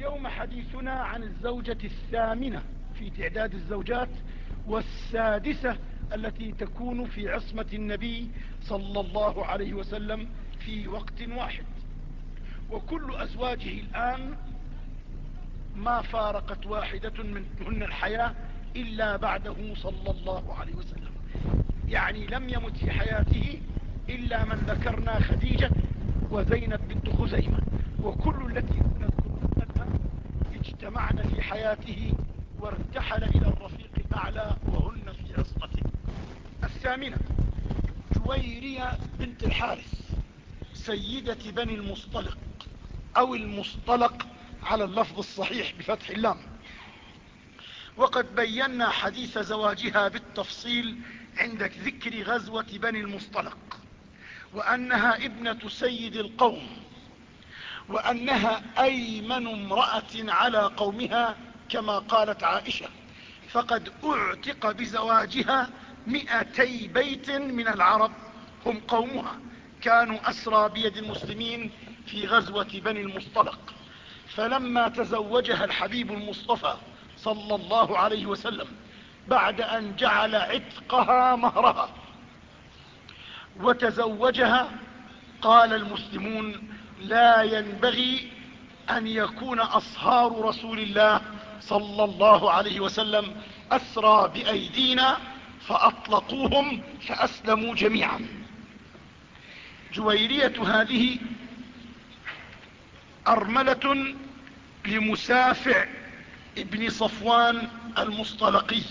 اليوم حديثنا عن الزوجة الثامنة في تعداد الزوجات والسادسة التي تكون في عصمة النبي صلى الله عليه وسلم في وقت واحد. وكل أزواجه الآن ما فارقت واحدة منهن الحياة إلا بعده صلى الله عليه وسلم. يعني لم يمت في حياته إلا من ذكرنا خديجة وزينب بنت خزيمة. وكل التي اجتمعن في حياته وارتحل إلى الرفيق الأعلى وهن في عصمته الثامنة جويرية بنت الحارث سيدة بني المصطلق أو المصطلق على اللفظ الصحيح بفتح اللام. وقد بينا حديث زواجها بالتفصيل عند ذكر غزوة بني المصطلق وأنها ابنة سيد القوم. وأنها أيمن امرأة على قومها كما قالت عائشة فقد أعتق بزواجها مئتي بيت من العرب هم قومها كانوا أسرى بيد المسلمين في غزوة بني المصطلق. فلما تزوجها الحبيب المصطفى صلى الله عليه وسلم بعد أن جعل عتقها مهرها وتزوجها قال المسلمون لا ينبغي أن يكون أصهار رسول الله صلى الله عليه وسلم أسرى بأيدينا فأطلقوهم فأسلموا جميعا. جويرية هذه أرملة لمسافع ابن صفوان المصطلقي.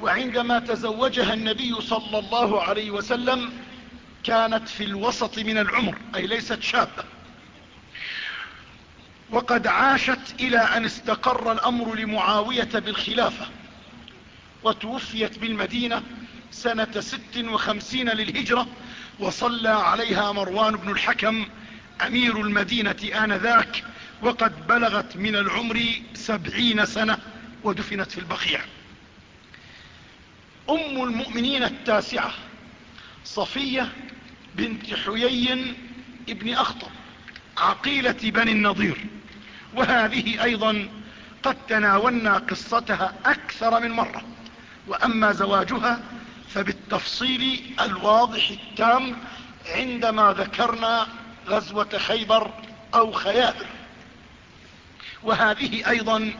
وعندما تزوجها النبي صلى الله عليه وسلم كانت في الوسط من العمر أي ليست شابة. وقد عاشت إلى أن استقر الأمر لمعاوية بالخلافة وتوفيت بالمدينة سنة ست وخمسين للهجرة وصلى عليها مروان بن الحكم أمير المدينة آنذاك وقد بلغت من العمر سبعين سنة ودفنت في البقيع. أم المؤمنين التاسعة صفية بنت حيي ابن أخطب عقيلة بني النضير. وهذه أيضا قد تناولنا قصتها أكثر من مرة. وأما زواجها فبالتفصيل الواضح التام عندما ذكرنا غزوة خيبر أو خيابر. وهذه أيضا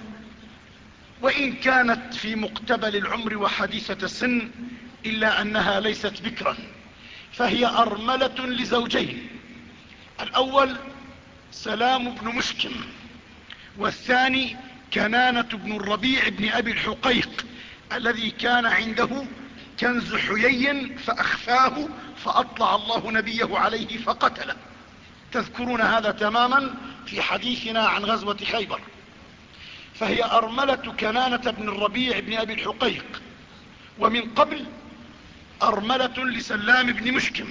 وإن كانت في مقتبل العمر وحديثة السن إلا أنها ليست بكرا. فهي أرملة لزوجين. الأول سلام بن مشكم والثاني كنانة بن الربيع بن أبي الحقيق الذي كان عنده كنز حيي فأخفاه فأطلع الله نبيه عليه فقتله. تذكرون هذا تماما في حديثنا عن غزوة خيبر. فهي أرملة كنانة بن الربيع بن أبي الحقيق. ومن قبل أرملة لسلام بن مشكم.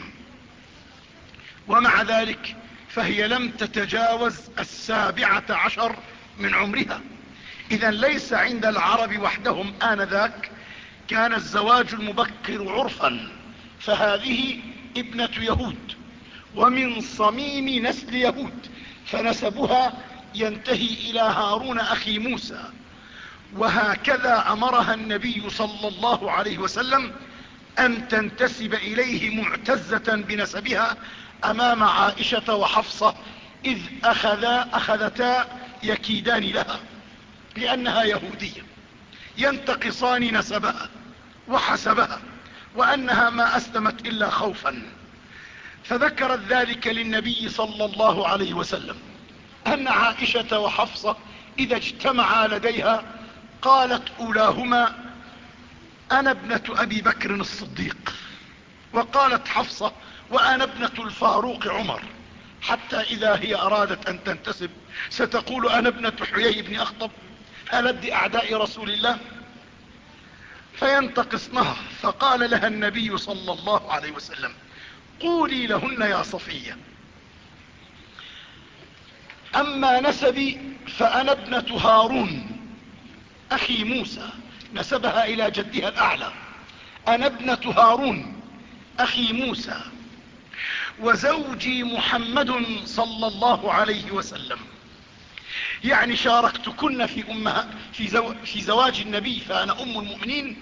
ومع ذلك فهي لم تتجاوز السابعة عشر من عمرها. إذا ليس عند العرب وحدهم آنذاك كان الزواج المبكر عرفا فهذه ابنة يهود. ومن صميم نسل يهود فنسبها ينتهي إلى هارون أخي موسى. وهكذا أمرها النبي صلى الله عليه وسلم أن تنتسب إليه معتزة بنسبها أمام عائشة وحفصة إذ أخذا أخذتا يكيدان لها لأنها يهودية ينتقصان نسبها وحسبها وأنها ما أسلمت إلا خوفا. فذكرت ذلك للنبي صلى الله عليه وسلم أن عائشة وحفصة إذا اجتمعا لديها قالت أولاهما أنا ابنة أبي بكر الصديق. وقالت حفصة وأنا ابنة الفاروق عمر. حتى إذا هي أرادت أن تنتسب ستقول أنا ابنة حيي بن أخطب ألد أعداء رسول الله؟ فينتقصنها فقال لها النبي صلى الله عليه وسلم قولي لهن يا صفية. أما نسبي فأنا ابنة هارون أخي موسى. نسبها إلى جدها الأعلى. أنا ابنة هارون أخي موسى وزوجي محمد صلى الله عليه وسلم. يعني شاركتكن في, أمها في, زو في زواج النبي فأنا أم المؤمنين.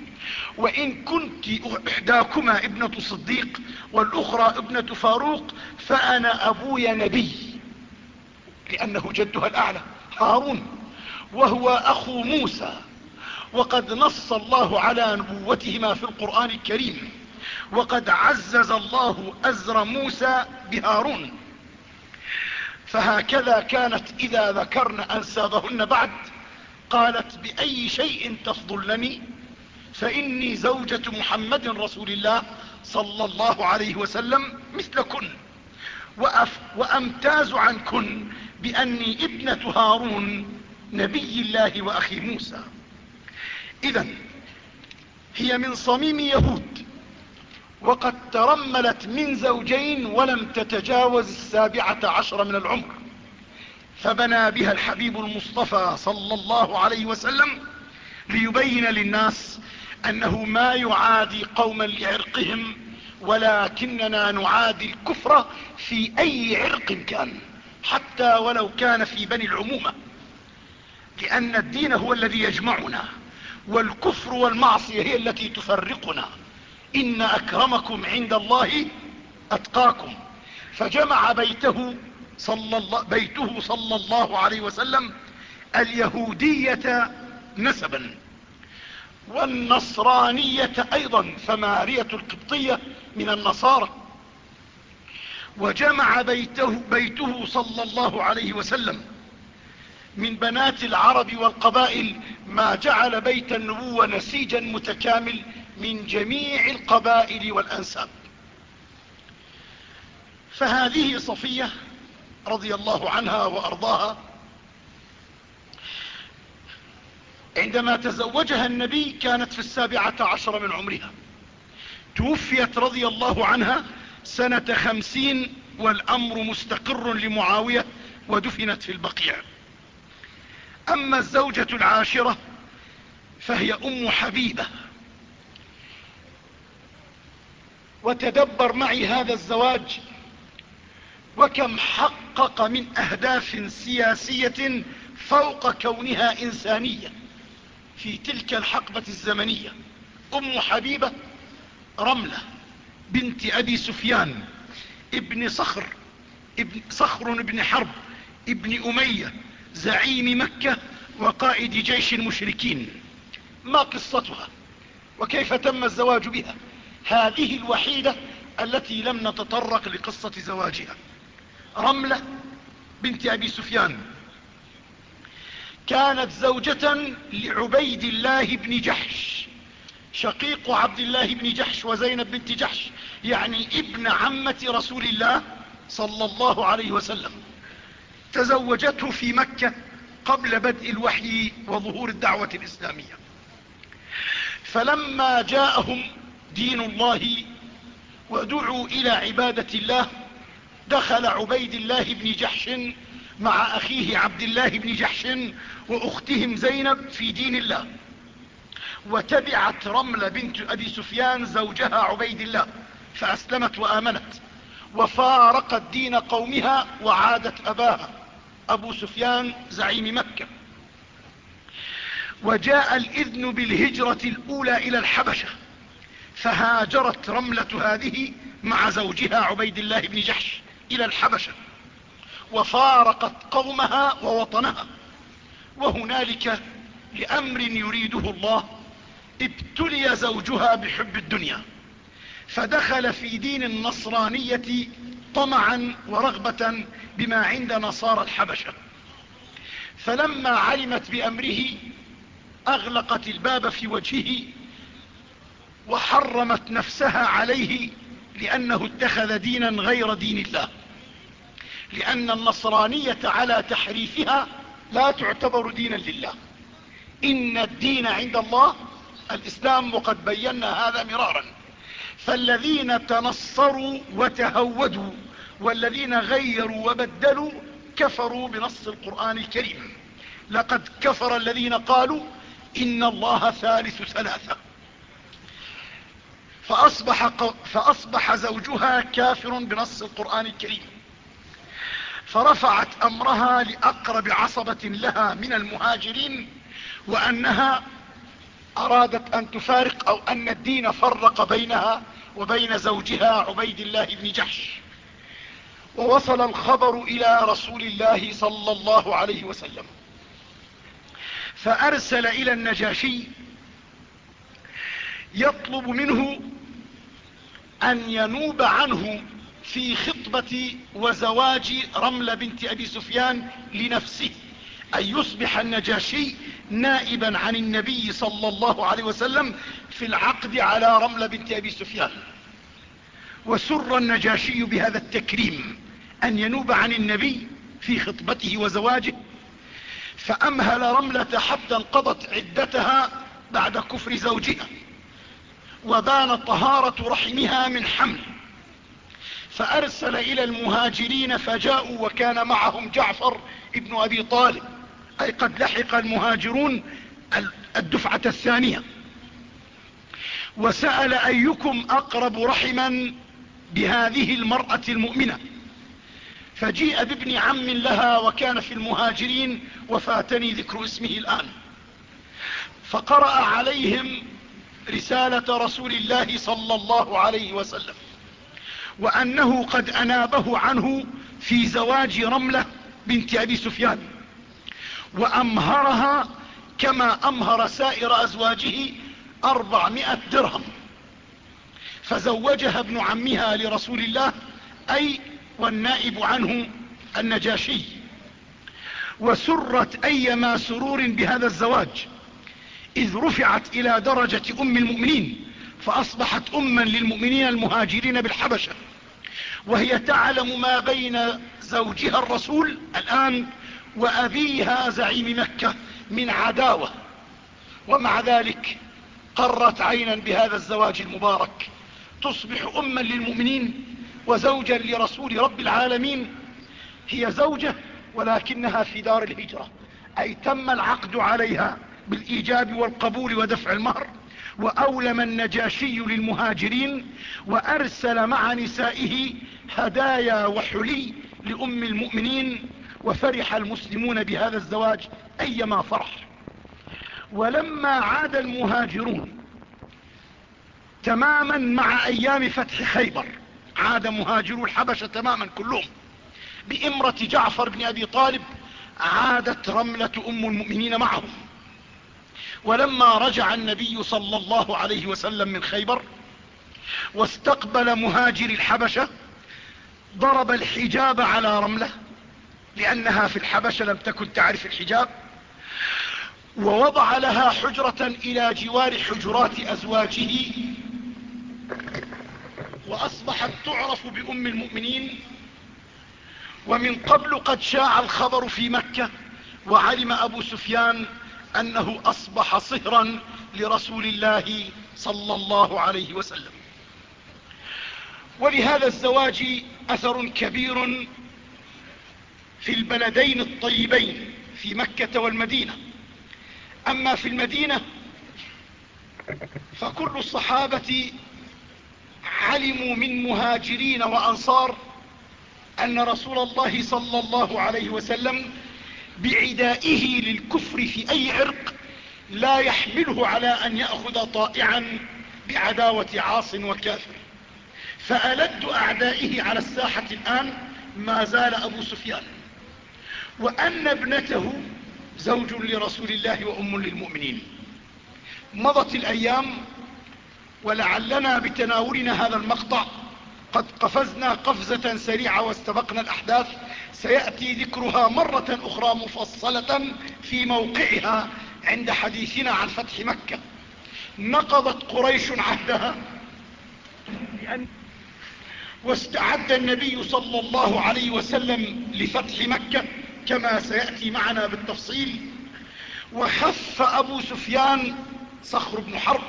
وإن كنت إحداكما ابنة صديق والأخرى ابنة فاروق فأنا أبوي نبي. لأنه جدها الأعلى هارون وهو أخو موسى. وقد نص الله على نبوتهما في القرآن الكريم. وقد عزز الله أزر موسى بهارون. فهكذا كانت إذا ذكرن أنسابهن بعد قالت بأي شيء تفضلني؟ فإني زوجة محمد رسول الله صلى الله عليه وسلم مثلكن. وأف وأمتاز عنكن بأني ابنة هارون نبي الله وأخي موسى. إذا هي من صميم يهود وقد ترملت من زوجين ولم تتجاوز السابعة عشر من العمر فبنى بها الحبيب المصطفى صلى الله عليه وسلم ليبين للناس أنه ما يعادي قوما لعرقهم ولكننا نعادي الكفر في أي عرق كان حتى ولو كان في بني العمومة لأن الدين هو الذي يجمعنا. والكفر والمعصية هي التي تفرقنا. إن أكرمكم عند الله أتقاكم. فجمع بيته صلى الله, بيته صلى الله عليه وسلم اليهودية نسبا. والنصرانية أيضا فمارية القبطية من النصارى. وجمع بيته, بيته صلى الله عليه وسلم من بنات العرب والقبائل ما جعل بيت النبوة نسيجا متكامل من جميع القبائل والأنساب. فهذه صفية رضي الله عنها وأرضاها عندما تزوجها النبي كانت في السابعة عشر من عمرها. توفيت رضي الله عنها سنة خمسين والأمر مستقر لمعاوية ودفنت في البقيع. أما الزوجة العاشرة فهي أم حبيبة. وتدبر معي هذا الزواج وكم حقق من أهداف سياسية فوق كونها إنسانية في تلك الحقبة الزمنية. أم حبيبة رملة بنت أبي سفيان ابن صخر ابن صخر بن حرب ابن أمية زعيم مكة وقائد جيش المشركين. ما قصتها؟ وكيف تم الزواج بها؟ هذه الوحيدة التي لم نتطرق لقصة زواجها. رملة بنت أبي سفيان. كانت زوجة لعبيد الله بن جحش. شقيق عبد الله بن جحش وزينب بنت جحش يعني ابن عمة رسول الله صلى الله عليه وسلم. تزوجته في مكة قبل بدء الوحي وظهور الدعوة الإسلامية. فلما جاءهم دين الله ودعوا إلى عبادة الله دخل عبيد الله بن جحش مع أخيه عبد الله بن جحش وأختهم زينب في دين الله. وتبعت رملة بنت أبي سفيان زوجها عبيد الله فأسلمت وآمنت وفارقت دين قومها وعادت أباها. أبو سفيان زعيم مكة. وجاء الإذن بالهجرة الأولى إلى الحبشة فهاجرت رملة هذه مع زوجها عبيد الله بن جحش إلى الحبشة وفارقت قومها ووطنها. وهنالك لأمر يريده الله ابتلي زوجها بحب الدنيا. فدخل في دين النصرانية طمعا ورغبة بما عند نصارى الحبشة. فلما علمت بأمره أغلقت الباب في وجهه وحرمت نفسها عليه لأنه اتخذ دينا غير دين الله. لأن النصرانية على تحريفها لا تعتبر دينا لله. إن الدين عند الله الإسلام وقد بينا هذا مرارا. فالذين تنصروا وتهودوا والذين غيروا وبدلوا كفروا بنص القرآن الكريم. لقد كفر الذين قالوا إن الله ثالث ثلاثة. فأصبح, فأصبح زوجها كافر بنص القرآن الكريم. فرفعت أمرها لأقرب عصبة لها من المهاجرين وأنها أرادت أن تفارق أو أن الدين فرق بينها وبين زوجها عبيد الله بن جحش. ووصل الخبر إلى رسول الله صلى الله عليه وسلم. فأرسل إلى النجاشي يطلب منه أن ينوب عنه في خطبة وزواج رملة بنت أبي سفيان لنفسه. أن يصبح النجاشي نائبا عن النبي صلى الله عليه وسلم في العقد على رملة بنت أبي سفيان. وسر النجاشي بهذا التكريم أن ينوب عن النبي في خطبته وزواجه فأمهل رملة حتى انقضت عدتها بعد كفر زوجها وبان طهارة رحمها من حمل. فأرسل إلى المهاجرين فجاءوا وكان معهم جعفر ابن أبي طالب أي قد لحق المهاجرون الدفعة الثانية. وسأل أيكم أقرب رحما بهذه المرأة المؤمنة. فجيء بابن عم لها وكان في المهاجرين وفاتني ذكر اسمه الآن. فقرأ عليهم رسالة رسول الله صلى الله عليه وسلم وأنه قد أنابه عنه في زواج رملة بنت أبي سفيان. وأمهرها كما أمهر سائر أزواجه أربعمائة درهم. فزوجها ابن عمها لرسول الله أي والنائب عنه النجاشي. وسرت أيما سرور بهذا الزواج. إذ رفعت إلى درجة أم المؤمنين فأصبحت أما للمؤمنين المهاجرين بالحبشة. وهي تعلم ما بين زوجها الرسول الآن وأبيها زعيم مكة من عداوة. ومع ذلك قرت عينا بهذا الزواج المبارك. تصبح اما للمؤمنين وزوجا لرسول رب العالمين. هي زوجة ولكنها في دار الهجرة. أي تم العقد عليها بالإيجاب والقبول ودفع المهر. وأولم النجاشي للمهاجرين. وأرسل مع نسائه هدايا وحلي لأم المؤمنين. وفرح المسلمون بهذا الزواج أيما فرح. ولما عاد المهاجرون تماما مع أيام فتح خيبر عاد مهاجرو الحبشة تماما كلهم بإمرة جعفر بن أبي طالب عادت رملة أم المؤمنين معهم. ولما رجع النبي صلى الله عليه وسلم من خيبر واستقبل مهاجر الحبشة ضرب الحجاب على رملة لأنها في الحبشة لم تكن تعرف الحجاب ووضع لها حجرة إلى جوار حجرات أزواجه وأصبحت تعرف بأم المؤمنين ومن قبل قد شاع الخبر في مكة وعلم أبو سفيان أنه أصبح صهرا لرسول الله صلى الله عليه وسلم. ولهذا الزواج أثر كبير في البلدين الطيبين في مكة والمدينة. أما في المدينة فكل الصحابة علموا من مهاجرين وأنصار أن رسول الله صلى الله عليه وسلم بعدائه للكفر في أي عرق لا يحمله على أن يأخذ طائعا بعداوة عاص وكافر. فألد أعدائه على الساحة الآن ما زال أبو سفيان. وأن ابنته زوج لرسول الله وأم للمؤمنين. مضت الأيام ولعلنا بتناولنا هذا المقطع. قد قفزنا قفزة سريعة واستبقنا الأحداث. سيأتي ذكرها مرة أخرى مفصلة في موقعها عند حديثنا عن فتح مكة. نقضت قريش عهدها واستعد النبي صلى الله عليه وسلم لفتح مكة. كما سيأتي معنا بالتفصيل وحف أبو سفيان صخر بن حرب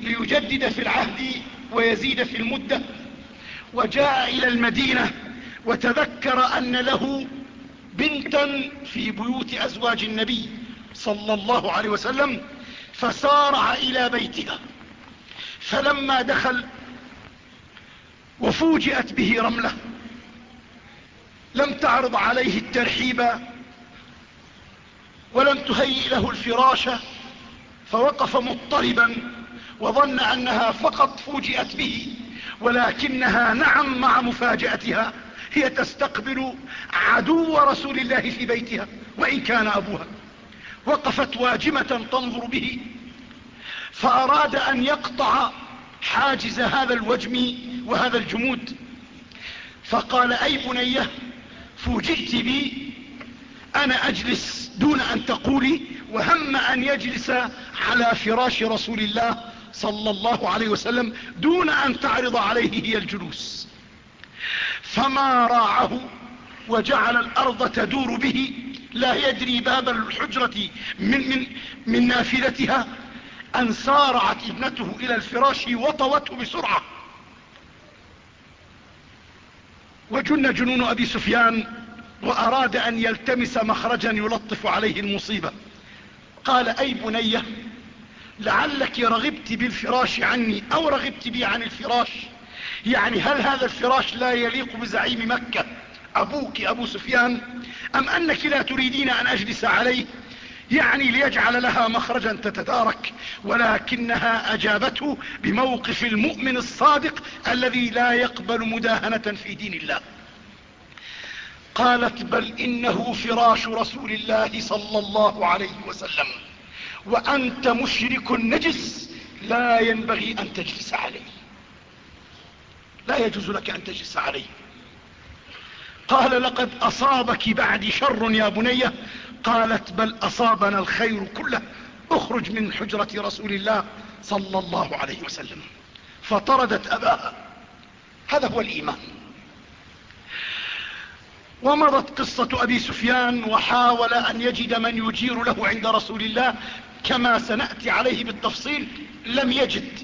ليجدد في العهد ويزيد في المدة وجاء إلى المدينة وتذكر أن له بنتا في بيوت أزواج النبي صلى الله عليه وسلم فسارع إلى بيتها. فلما دخل وفوجئت به رملة لم تعرض عليه الترحيب ولم تهيئ له الفراش فوقف مضطربا وظن أنها فقط فوجئت به ولكنها نعم مع مفاجأتها هي تستقبل عدو رسول الله في بيتها وإن كان أبوها. وقفت واجمة تنظر به فأراد أن يقطع حاجز هذا الوجم وهذا الجمود. فقال أي بنية؟ فوجئت بي. أنا أجلس دون أن تقولي وهم أن يجلس على فراش رسول الله صلى الله عليه وسلم دون أن تعرض عليه هي الجلوس. فما راعه وجعل الأرض تدور به لا يدري باب الحجرة من, من, من نافذتها أن سارعت ابنته إلى الفراش وطوته بسرعة. وجن جنون أبي سفيان وأراد أن يلتمس مخرجا يلطف عليه المصيبة. قال أي بنية لعلك رغبت بالفراش عني أو رغبت بي عن الفراش؟ يعني هل هذا الفراش لا يليق بزعيم مكة أبوك أبو سفيان؟ أم أنك لا تريدين أن أجلس عليه؟ يعني ليجعل لها مخرجا تتدارك ولكنها أجابته بموقف المؤمن الصادق الذي لا يقبل مداهنة في دين الله. قالت بل إنه فراش رسول الله صلى الله عليه وسلم وأنت مشرك نجس لا ينبغي أن تجلس عليه. لا يجوز لك أن تجلس عليه. قال لقد أصابك بعد شر يا بني قالت بل أصابنا الخير كله اخرج من حجرة رسول الله صلى الله عليه وسلم. فطردت أباها. هذا هو الإيمان. ومضت قصة أبي سفيان وحاول أن يجد من يجير له عند رسول الله كما سنأتي عليه بالتفصيل لم يجد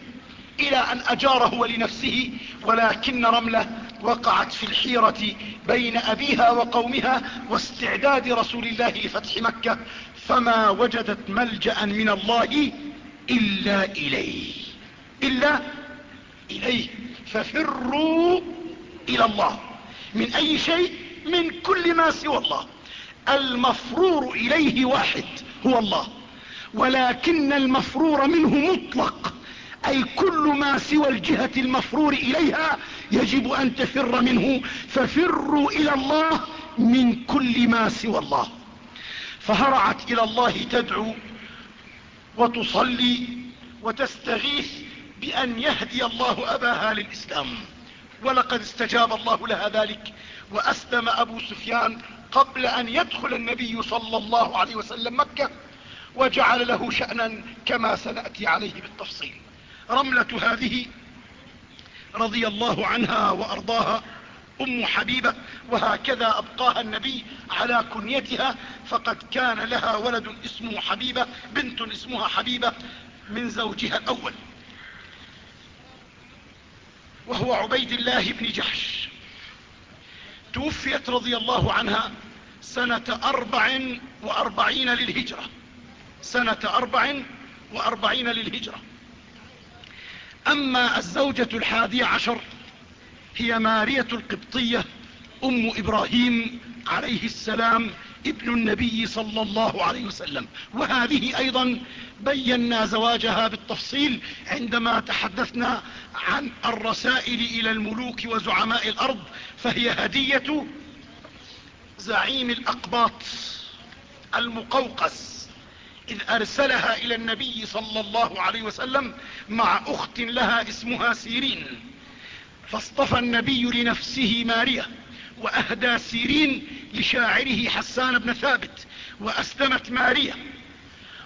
إلى أن أجاره ولنفسه ولكن رملة وقعت في الحيرة بين أبيها وقومها واستعداد رسول الله لفتح مكة فما وجدت ملجأ من الله إلا إليه. إلا إليه. ففروا إلى الله. من أي شيء؟ من كل ما سوى الله. المفرور إليه واحد هو الله. ولكن المفرور منه مطلق. أي كل ما سوى الجهة المفرور إليها يجب أن تفر منه ففروا إلى الله من كل ما سوى الله. فهرعت إلى الله تدعو وتصلي وتستغيث بأن يهدي الله أباها للإسلام. ولقد استجاب الله لها ذلك وأسلم أبو سفيان قبل أن يدخل النبي صلى الله عليه وسلم مكة وجعل له شأنا كما سنأتي عليه بالتفصيل. رملة هذه رضي الله عنها وأرضاها أم حبيبة وهكذا أبقاها النبي على كنيتها فقد كان لها ولد اسمه حبيبة بنت اسمها حبيبة من زوجها الأول. وهو عبيد الله بن جحش. توفيت رضي الله عنها سنة أربع وأربعين للهجرة. سنة أربع وأربعين للهجرة. أما الزوجة الحادية عشر هي مارية القبطية أم إبراهيم عليه السلام ابن النبي صلى الله عليه وسلم. وهذه أيضا بينا زواجها بالتفصيل عندما تحدثنا عن الرسائل إلى الملوك وزعماء الأرض فهي هدية زعيم الأقباط المقوقس. إذ أرسلها إلى النبي صلى الله عليه وسلم مع أخت لها اسمها سيرين. فاصطفى النبي لنفسه ماريا وأهدى سيرين لشاعره حسان بن ثابت وأسلمت ماريا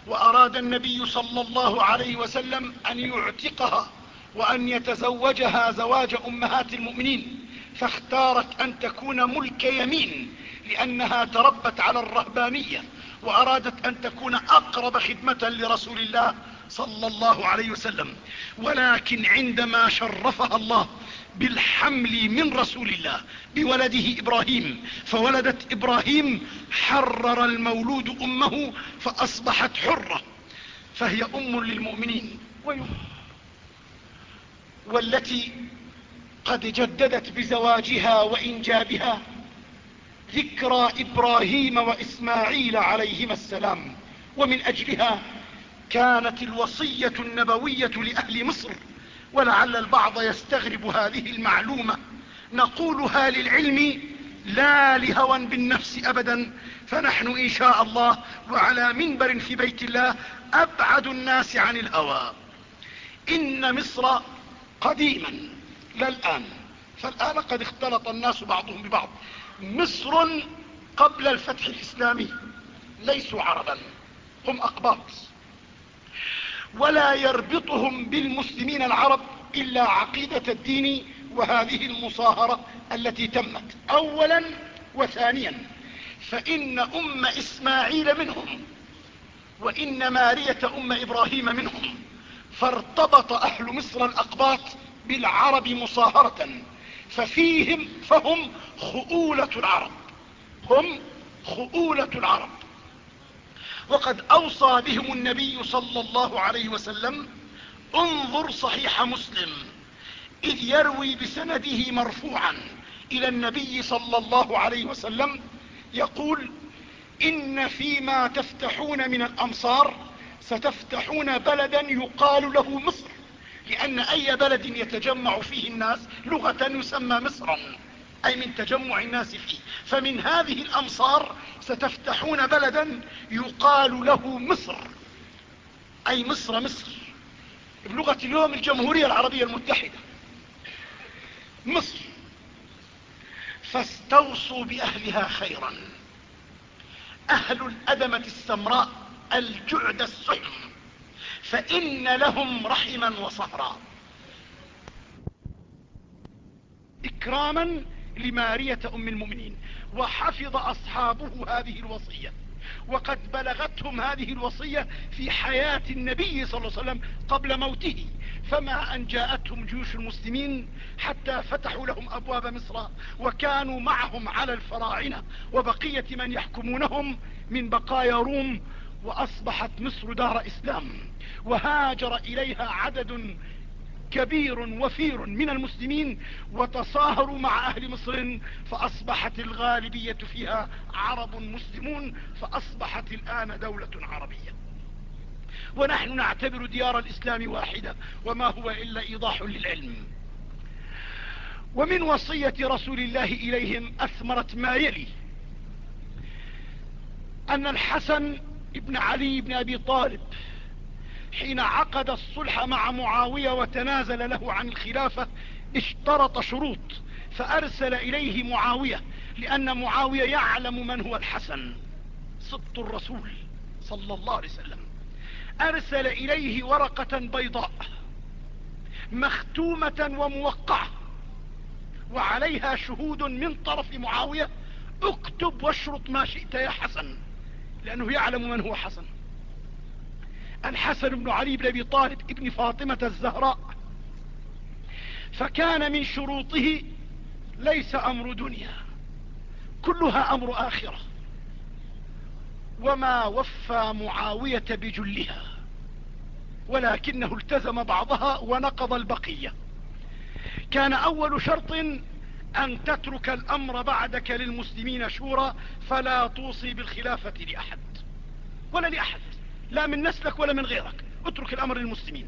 وأراد النبي صلى الله عليه وسلم أن يعتقها وأن يتزوجها زواج أمهات المؤمنين فاختارت أن تكون ملك يمين لأنها تربت على الرهبانية. وأرادت أن تكون أقرب خدمة لرسول الله صلى الله عليه وسلم. ولكن عندما شرفها الله بالحمل من رسول الله بولده إبراهيم فولدت إبراهيم حرر المولود أمه فأصبحت حرة فهي أم للمؤمنين. والتي قد جددت بزواجها وإنجابها ذكرى إبراهيم وإسماعيل عليهما السلام. ومن أجلها كانت الوصية النبوية لأهل مصر ولعل البعض يستغرب هذه المعلومة. نقولها للعلم لا لهوى بالنفس أبدا فنحن إن شاء الله وعلى منبر في بيت الله أبعد الناس عن الهوى. إن مصر قديما لا الآن فالآن قد اختلط الناس بعضهم ببعض. مصر قبل الفتح الإسلامي ليسوا عربا هم أقباط. ولا يربطهم بالمسلمين العرب إلا عقيدة الدين وهذه المصاهرة التي تمت. أولا وثانيا فإن أم إسماعيل منهم وإن مارية أم إبراهيم منهم فارتبط أهل مصر الأقباط بالعرب مصاهرة ففيهم فهم خؤولة العرب. هم خؤولة العرب. وقد أوصى بهم النبي صلى الله عليه وسلم انظر صحيح مسلم إذ يروي بسنده مرفوعا إلى النبي صلى الله عليه وسلم يقول إن فيما تفتحون من الأمصار ستفتحون بلدا يقال له مصر لأن أي بلد يتجمع فيه الناس لغة يسمى مصرا. أي من تجمع الناس فيه. فمن هذه الأمصار ستفتحون بلدا يقال له مصر. أي مصر مصر. بلغة اليوم الجمهورية العربية المتحدة. مصر. فاستوصوا بأهلها خيرا. أهل الأدمة السمراء الجعد السحم فإن لهم رحما وصهرا. إكراما لمارية أم المؤمنين وحفظ أصحابه هذه الوصية وقد بلغتهم هذه الوصية في حياة النبي صلى الله عليه وسلم قبل موته. فما أن جاءتهم جيوش المسلمين حتى فتحوا لهم أبواب مصر وكانوا معهم على الفراعنة وبقية من يحكمونهم من بقايا روم وأصبحت مصر دار إسلام وهاجر إليها عدد كبير وفير من المسلمين وتصاهروا مع أهل مصر فأصبحت الغالبية فيها عرب مسلمون فأصبحت الآن دولة عربية. ونحن نعتبر ديار الإسلام واحدة وما هو إلا إيضاح للعلم. ومن وصية رسول الله إليهم أثمرت ما يلي أن الحسن ابن علي بن أبي طالب حين عقد الصلح مع معاوية وتنازل له عن الخلافة اشترط شروط فأرسل إليه معاوية لأن معاوية يعلم من هو الحسن. صدت الرسول صلى الله عليه وسلم. أرسل إليه ورقة بيضاء مختومة وموقعة وعليها شهود من طرف معاوية اكتب واشرط ما شئت يا حسن لأنه يعلم من هو حسن. الحسن بن علي بن أبي طالب ابن فاطمة الزهراء. فكان من شروطه ليس أمر دنيا كلها أمر آخرة. وما وفى معاوية بجلها ولكنه التزم بعضها ونقض البقية. كان أول شرط أن تترك الأمر بعدك للمسلمين شورى فلا توصي بالخلافة لأحد ولا لأحد. لا من نسلك ولا من غيرك. اترك الأمر للمسلمين.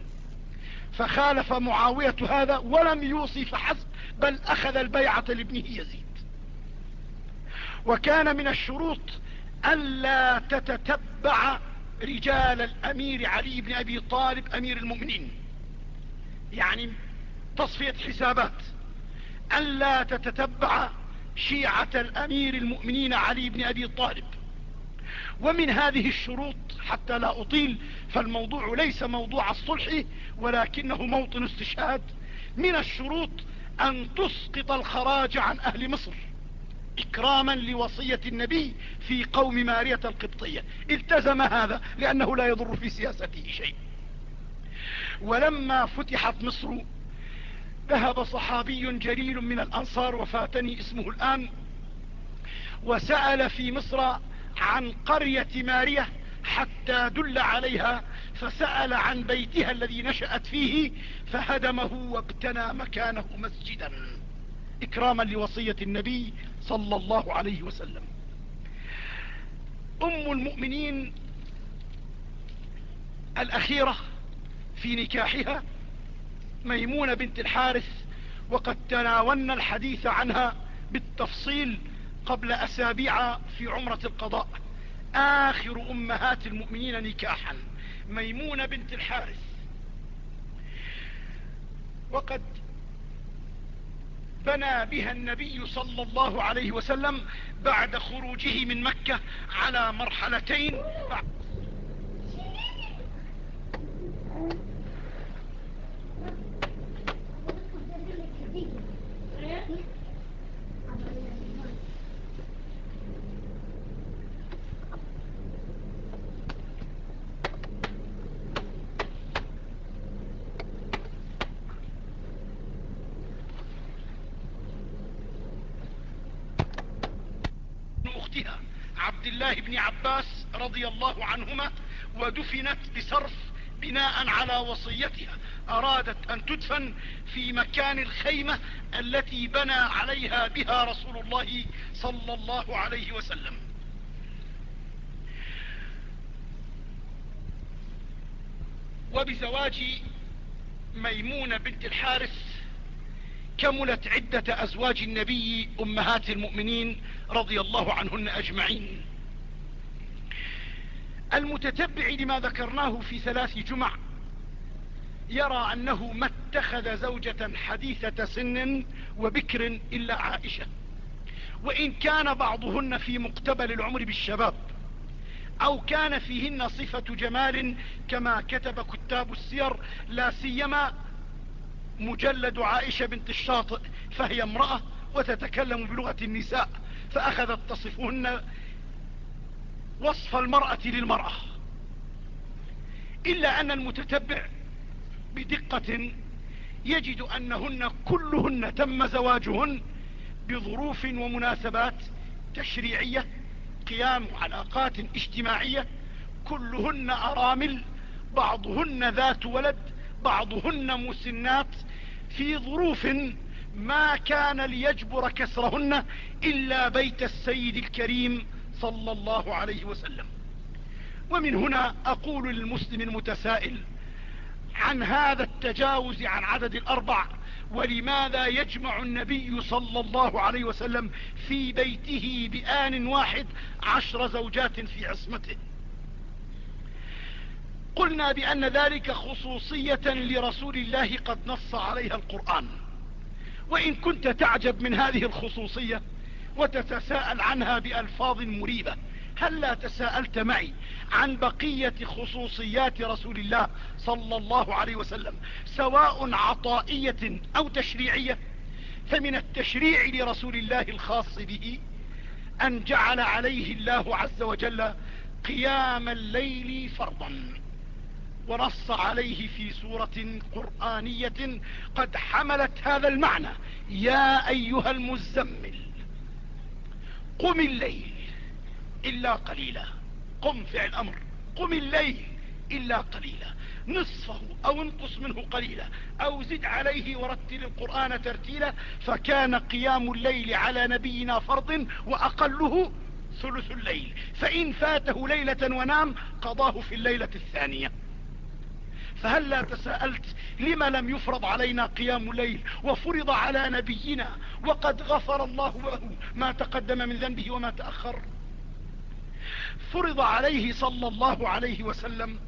فخالف معاوية هذا ولم يوصي فحسب بل أخذ البيعة لابنه يزيد. وكان من الشروط الا تتتبع رجال الأمير علي بن أبي طالب أمير المؤمنين. يعني تصفية حسابات. الا تتتبع شيعة الأمير المؤمنين علي بن أبي طالب. ومن هذه الشروط حتى لا أطيل فالموضوع ليس موضوع الصلح ولكنه موطن استشهاد. من الشروط أن تسقط الخراج عن أهل مصر إكراما لوصية النبي في قوم مارية القبطية. التزم هذا لأنه لا يضر في سياسته شيء. ولما فتحت مصر ذهب صحابي جليل من الأنصار وفاتني اسمه الآن وسأل في مصر عن قرية مارية حتى دل عليها فسأل عن بيتها الذي نشأت فيه فهدمه وابتنى مكانه مسجدا. إكراما لوصية النبي صلى الله عليه وسلم. أم المؤمنين الأخيرة في نكاحها ميمونة بنت الحارث وقد تناولنا الحديث عنها بالتفصيل قبل أسابيع في عمرة القضاء. آخر أمهات المؤمنين نكاحا. ميمونة بنت الحارث. وقد بنى بها النبي صلى الله عليه وسلم بعد خروجه من مكة على مرحلتين. عبد الله بن عباس رضي الله عنهما ودفنت بسرف بناء على وصيتها. أرادت أن تدفن في مكان الخيمة التي بنى عليها بها رسول الله صلى الله عليه وسلم. وبزواج ميمونة بنت الحارث كملت عدة أزواج النبي أمهات المؤمنين رضي الله عنهن أجمعين. المتتبع لما ذكرناه في ثلاث جمع يرى أنه ما اتخذ زوجة حديثة سن وبكر إلا عائشة. وإن كان بعضهن في مقتبل العمر بالشباب أو كان فيهن صفة جمال كما كتب كتاب السير لا سيما مجلد عائشة بنت الشاطئ فهي امرأة وتتكلم بلغة النساء فأخذت تصفهن وصف المرأة للمرأة. إلا أن المتتبع بدقة يجد أنهن كلهن تم زواجهن بظروف ومناسبات تشريعية قيام علاقات اجتماعية كلهن أرامل بعضهن ذات ولد بعضهن مسنات في ظروف ما كان ليجبر كسرهن إلا بيت السيد الكريم صلى الله عليه وسلم. ومن هنا أقول للمسلم المتسائل عن هذا التجاوز عن عدد الأربع ولماذا يجمع النبي صلى الله عليه وسلم في بيته بآن واحد عشر زوجات في عصمته؟ قلنا بأن ذلك خصوصية لرسول الله قد نص عليها القرآن. وإن كنت تعجب من هذه الخصوصية وتتساءل عنها بألفاظ مريبة هل لا تساءلت معي عن بقية خصوصيات رسول الله صلى الله عليه وسلم سواء عطائية أو تشريعية؟ فمن التشريع لرسول الله الخاص به أن جعل عليه الله عز وجل قيام الليل فرضا. ونص عليه في سورة قرآنية قد حملت هذا المعنى. يا أيها المزمل قم الليل إلا قليلا. قم فعل أمر قم الليل إلا قليلا. نصفه أو انقص منه قليلا. أو زد عليه ورتل القرآن ترتيلا. فكان قيام الليل على نبينا فرض وأقله ثلث الليل. فإن فاته ليلة ونام قضاه في الليلة الثانية. فهل لا تساءلت لم لم يفرض علينا قيام الليل وفرض على نبينا وقد غفر الله له ما تقدم من ذنبه وما تأخر؟ فرض عليه صلى الله عليه وسلم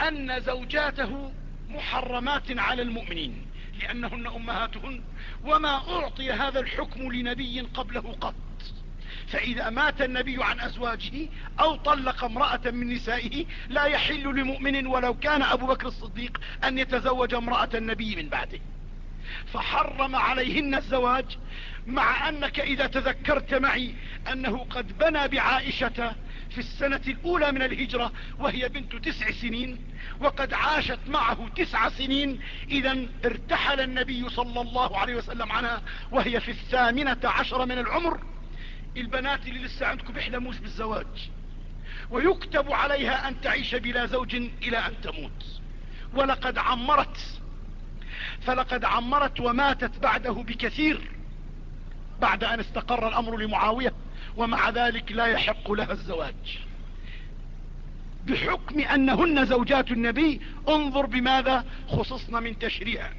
أن زوجاته محرمات على المؤمنين لأنهن أمهاتهن وما أعطي هذا الحكم لنبي قبله قط. فإذا مات النبي عن أزواجه أو طلق امرأة من نسائه لا يحل لمؤمن ولو كان أبو بكر الصديق أن يتزوج امرأة النبي من بعده. فحرم عليهن الزواج مع أنك إذا تذكرت معي أنه قد بنى بعائشة في السنة الأولى من الهجرة وهي بنت تسع سنين وقد عاشت معه تسع سنين إذا ارتحل النبي صلى الله عليه وسلم عنها وهي في الثامنة عشر من العمر. البنات اللي لسه عندكم بيحلموش بالزواج. ويكتب عليها أن تعيش بلا زوج إلى أن تموت. ولقد عمرت فلقد عمرت وماتت بعده بكثير بعد أن استقر الأمر لمعاوية ومع ذلك لا يحق لها الزواج. بحكم أنهن زوجات النبي انظر بماذا خصصنا من تشريع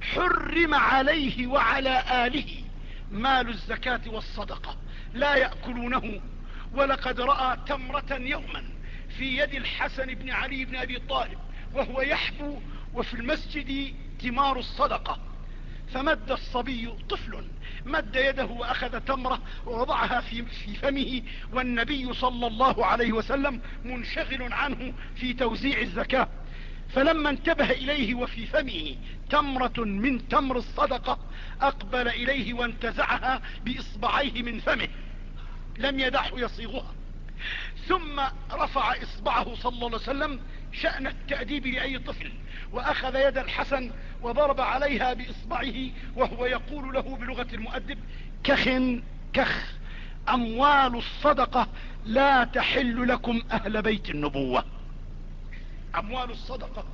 حرم عليه وعلى آله مال الزكاة والصدقة. لا يأكلونه. ولقد رأى تمرة يوما في يد الحسن بن علي بن أبي طالب وهو يحبو وفي المسجد تمار الصدقة. فمد الصبي طفل مد يده وأخذ تمرة ووضعها في, في فمه والنبي صلى الله عليه وسلم منشغل عنه في توزيع الزكاة. فلما انتبه إليه وفي فمه تمرة من تمر الصدقة أقبل إليه وانتزعها بإصبعيه من فمه. لم يدعه يصيغها. ثم رفع إصبعه صلى الله عليه وسلم شأن التأديب لأي طفل وأخذ يد الحسن وضرب عليها بإصبعه وهو يقول له بلغة المؤدب كخ كخ أموال الصدقة لا تحل لكم أهل بيت النبوة. أموال الصدقة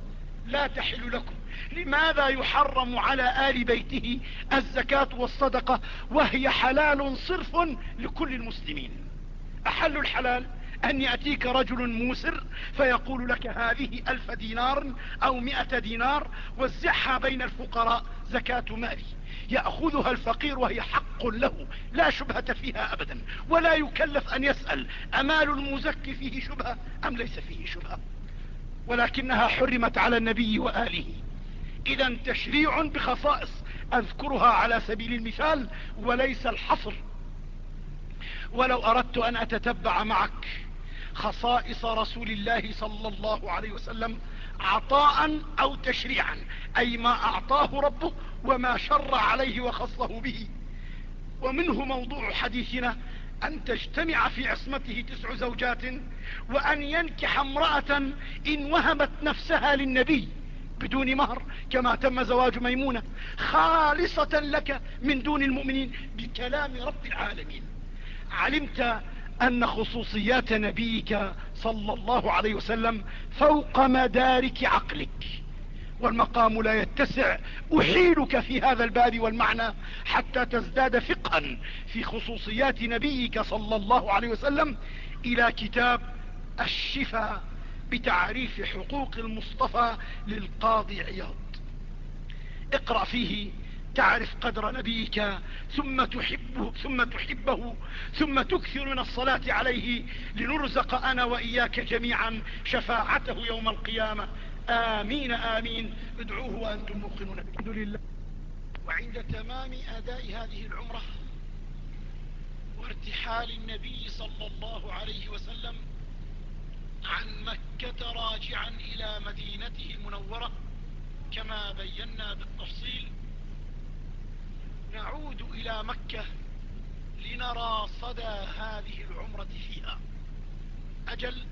لا تحل لكم. لماذا يحرم على آل بيته الزكاة والصدقة وهي حلال صرف لكل المسلمين؟ أحل الحلال أن يأتيك رجل موسر فيقول لك هذه ألف دينار أو مئة دينار وزعها بين الفقراء زكاة مالي. يأخذها الفقير وهي حق له لا شبهة فيها أبدا. ولا يكلف أن يسأل أمال المزكي فيه شبهة أم ليس فيه شبهة؟ ولكنها حرمت على النبي وآله. إذا تشريع بخصائص أذكرها على سبيل المثال وليس الحصر. ولو أردت أن أتتبع معك خصائص رسول الله صلى الله عليه وسلم عطاء أو تشريعا أي ما أعطاه ربه وما شرع عليه وخصه به. ومنه موضوع حديثنا أن تجتمع في عصمته تسع زوجات وأن ينكح امرأة إن وهبت نفسها للنبي بدون مهر كما تم زواج ميمونة خالصة لك من دون المؤمنين بكلام رب العالمين. علمت أن خصوصيات نبيك صلى الله عليه وسلم فوق مدارك عقلك. والمقام لا يتسع. أحيلك في هذا الباب والمعنى حتى تزداد فقها في خصوصيات نبيك صلى الله عليه وسلم إلى كتاب الشفاء بتعريف حقوق المصطفى للقاضي عياض. اقرأ فيه تعرف قدر نبيك ثم تحبه, ثم تحبه ثم تكثر من الصلاة عليه. لنرزق أنا وإياك جميعا شفاعته يوم القيامة. آمين آمين. ادعوه وأنتم موقنون. الحمد لله. وعند تمام أداء هذه العمرة وارتحال النبي صلى الله عليه وسلم عن مكة راجعا إلى مدينته المنورة كما بينا بالتفصيل. نعود إلى مكة لنرى صدى هذه العمرة فيها. أجل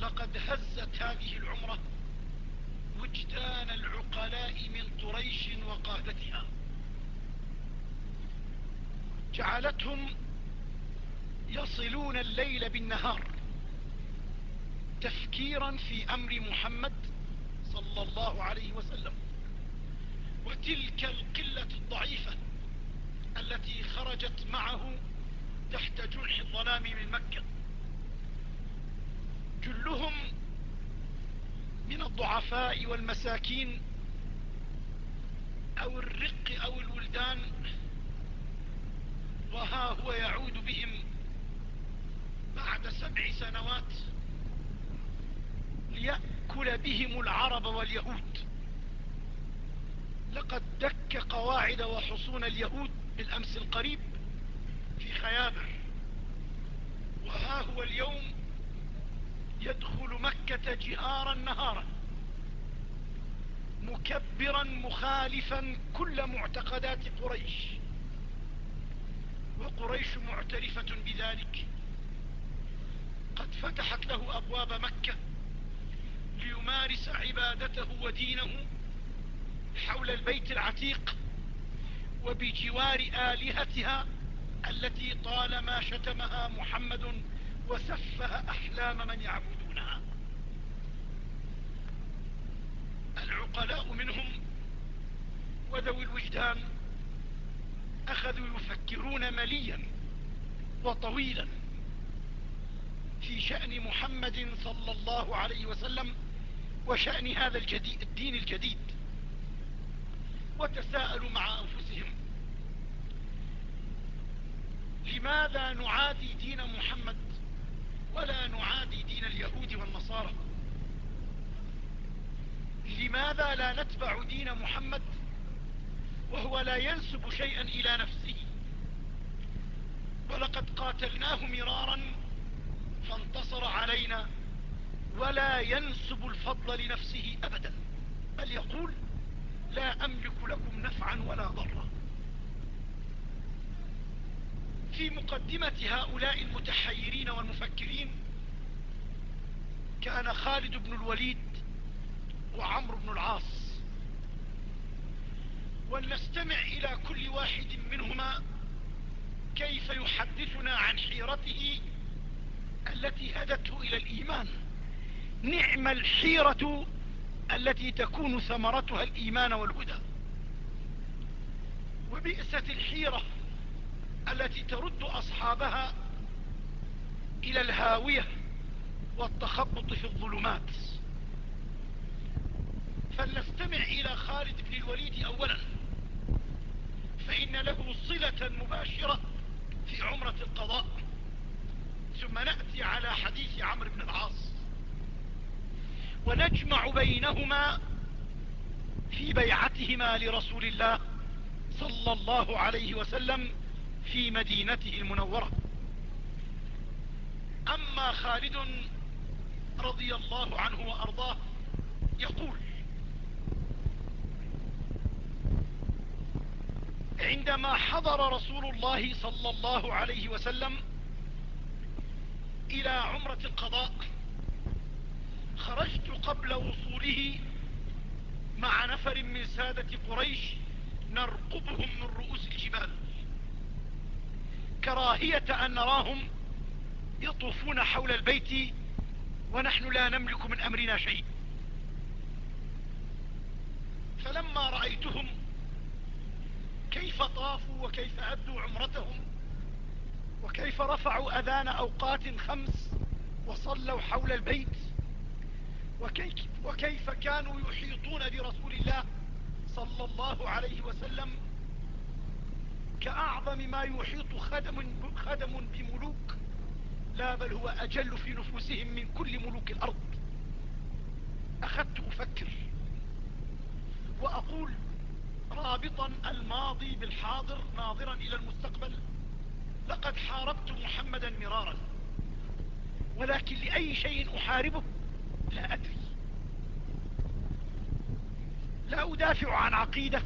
لقد هزت هذه العمرة وجدان العقلاء من قريش وقادتها. جعلتهم يصلون الليل بالنهار تفكيرا في أمر محمد صلى الله عليه وسلم. وتلك القلة الضعيفة التي خرجت معه تحت جنح الظلام من مكة. جلهم من الضعفاء والمساكين أو الرق أو الولدان وها هو يعود بهم بعد سبع سنوات ليأكل بهم العرب واليهود. لقد دك قواعد وحصون اليهود بالأمس القريب في خيابر. وها هو اليوم يدخل مكة جهارا نهارا مكبرا مخالفا كل معتقدات قريش. وقريش معترفة بذلك. قد فتحت له أبواب مكة ليمارس عبادته ودينه حول البيت العتيق وبجوار آلهتها التي طالما شتمها محمد وسفه أحلام من يعبدونها. العقلاء منهم وذوي الوجدان أخذوا يفكرون مليا وطويلا في شأن محمد صلى الله عليه وسلم وشأن هذا الجديد الدين الجديد. وتساءلوا مع أنفسهم لماذا نعادي دين محمد؟ ولا نعادي دين اليهود والنصارى. لماذا لا نتبع دين محمد وهو لا ينسب شيئا إلى نفسه؟ ولقد قاتلناه مرارا فانتصر علينا ولا ينسب الفضل لنفسه أبدا بل يقول لا أملك لكم نفعا ولا ضرا. في مقدمة هؤلاء المتحيرين والمفكرين كان خالد بن الوليد وعمرو بن العاص. ولنستمع إلى كل واحد منهما كيف يحدثنا عن حيرته التي هدته إلى الإيمان. نعم الحيرة التي تكون ثمرتها الإيمان والهدى. وبئست الحيرة التي ترد أصحابها إلى الهاوية والتخبط في الظلمات. فلنستمع إلى خالد بن الوليد أولا. فإن له صلة مباشرة في عمرة القضاء. ثم نأتي على حديث عمرو بن العاص. ونجمع بينهما في بيعتهما لرسول الله صلى الله عليه وسلم في مدينته المنورة. أما خالد رضي الله عنه وأرضاه يقول عندما حضر رسول الله صلى الله عليه وسلم إلى عمرة القضاء خرجت قبل وصوله مع نفر من سادة قريش نرقبهم من رؤوس الجبال. كراهية أن نراهم يطوفون حول البيت ونحن لا نملك من أمرنا شيء. فلما رأيتهم كيف طافوا وكيف أدوا عمرتهم وكيف رفعوا أذان أوقات خمس وصلوا حول البيت وكيف, وكيف كانوا يحيطون برسول الله صلى الله عليه وسلم كأعظم ما يحيط خدم, خدم بملوك لا بل هو أجل في نفوسهم من كل ملوك الأرض. أخذت أفكر وأقول رابطا الماضي بالحاضر ناظرا إلى المستقبل لقد حاربت محمدا مرارا ولكن لأي شيء أحاربه لا أدري. لا أدافع عن عقيدة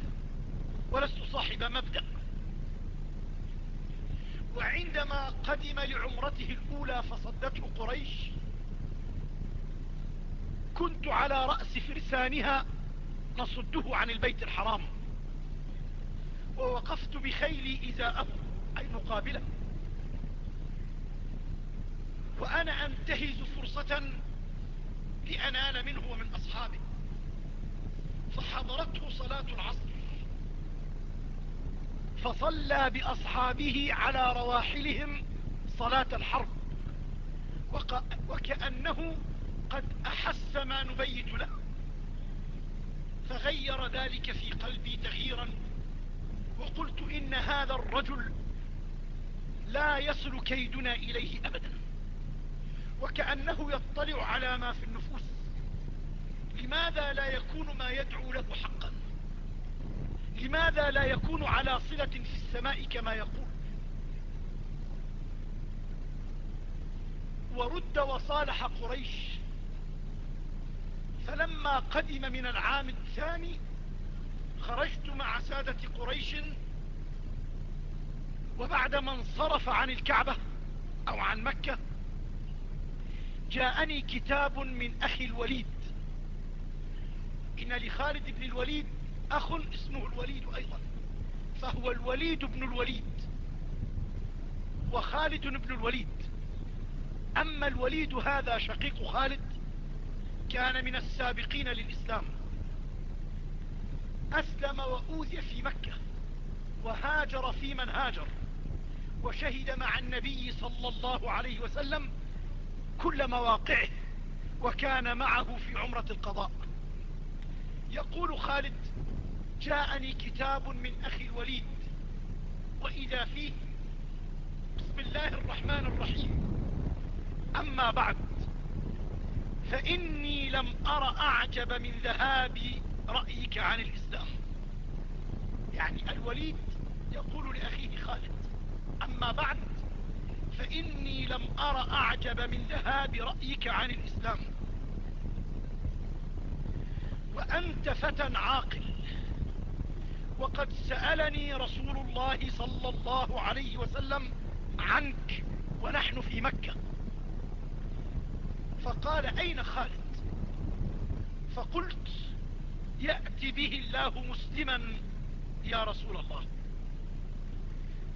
ولست صاحب مبدأ. وعندما قدم لعمرته الأولى فصدته قريش كنت على رأس فرسانها نصده عن البيت الحرام ووقفت بخيلي إزاءه أي مقابلة. وأنا أنتهز فرصة لأنال منه ومن أصحابه. فحضرته صلاة العصر. فصلى بأصحابه على رواحلهم صلاة الحرب. وكأنه قد أحس ما نبيت له. فغير ذلك في قلبي تغييرا. وقلت إن هذا الرجل لا يصل كيدنا إليه أبدا. وكأنه يطلع على ما في النفوس. لماذا لا يكون ما يدعو له حقا؟ لماذا لا يكون على صلة في السماء كما يقول؟ ورد وصالح قريش. فلما قدم من العام الثاني خرجت مع سادة قريش وبعدما انصرف عن الكعبة أو عن مكة جاءني كتاب من أخي الوليد. إن لخالد بن الوليد أخ اسمه الوليد أيضا فهو الوليد بن الوليد وخالد بن الوليد. أما الوليد هذا شقيق خالد كان من السابقين للإسلام. أسلم وأوذي في مكة وهاجر هاجر في من هاجر وشهد مع النبي صلى الله عليه وسلم كل مواقعه وكان معه في عمرة القضاء. يقول خالد جاءني كتاب من أخي الوليد وإذا فيه بسم الله الرحمن الرحيم. أما بعد فإني لم أر أعجب من ذهاب رأيك عن الإسلام. يعني الوليد يقول لأخيه خالد أما بعد فإني لم أر أعجب من ذهاب رأيك عن الإسلام. وأنت فتى عاقل. وقد سألني رسول الله صلى الله عليه وسلم عنك ونحن في مكة. فقال أين خالد؟ فقلت يأتي به الله مسلما يا رسول الله.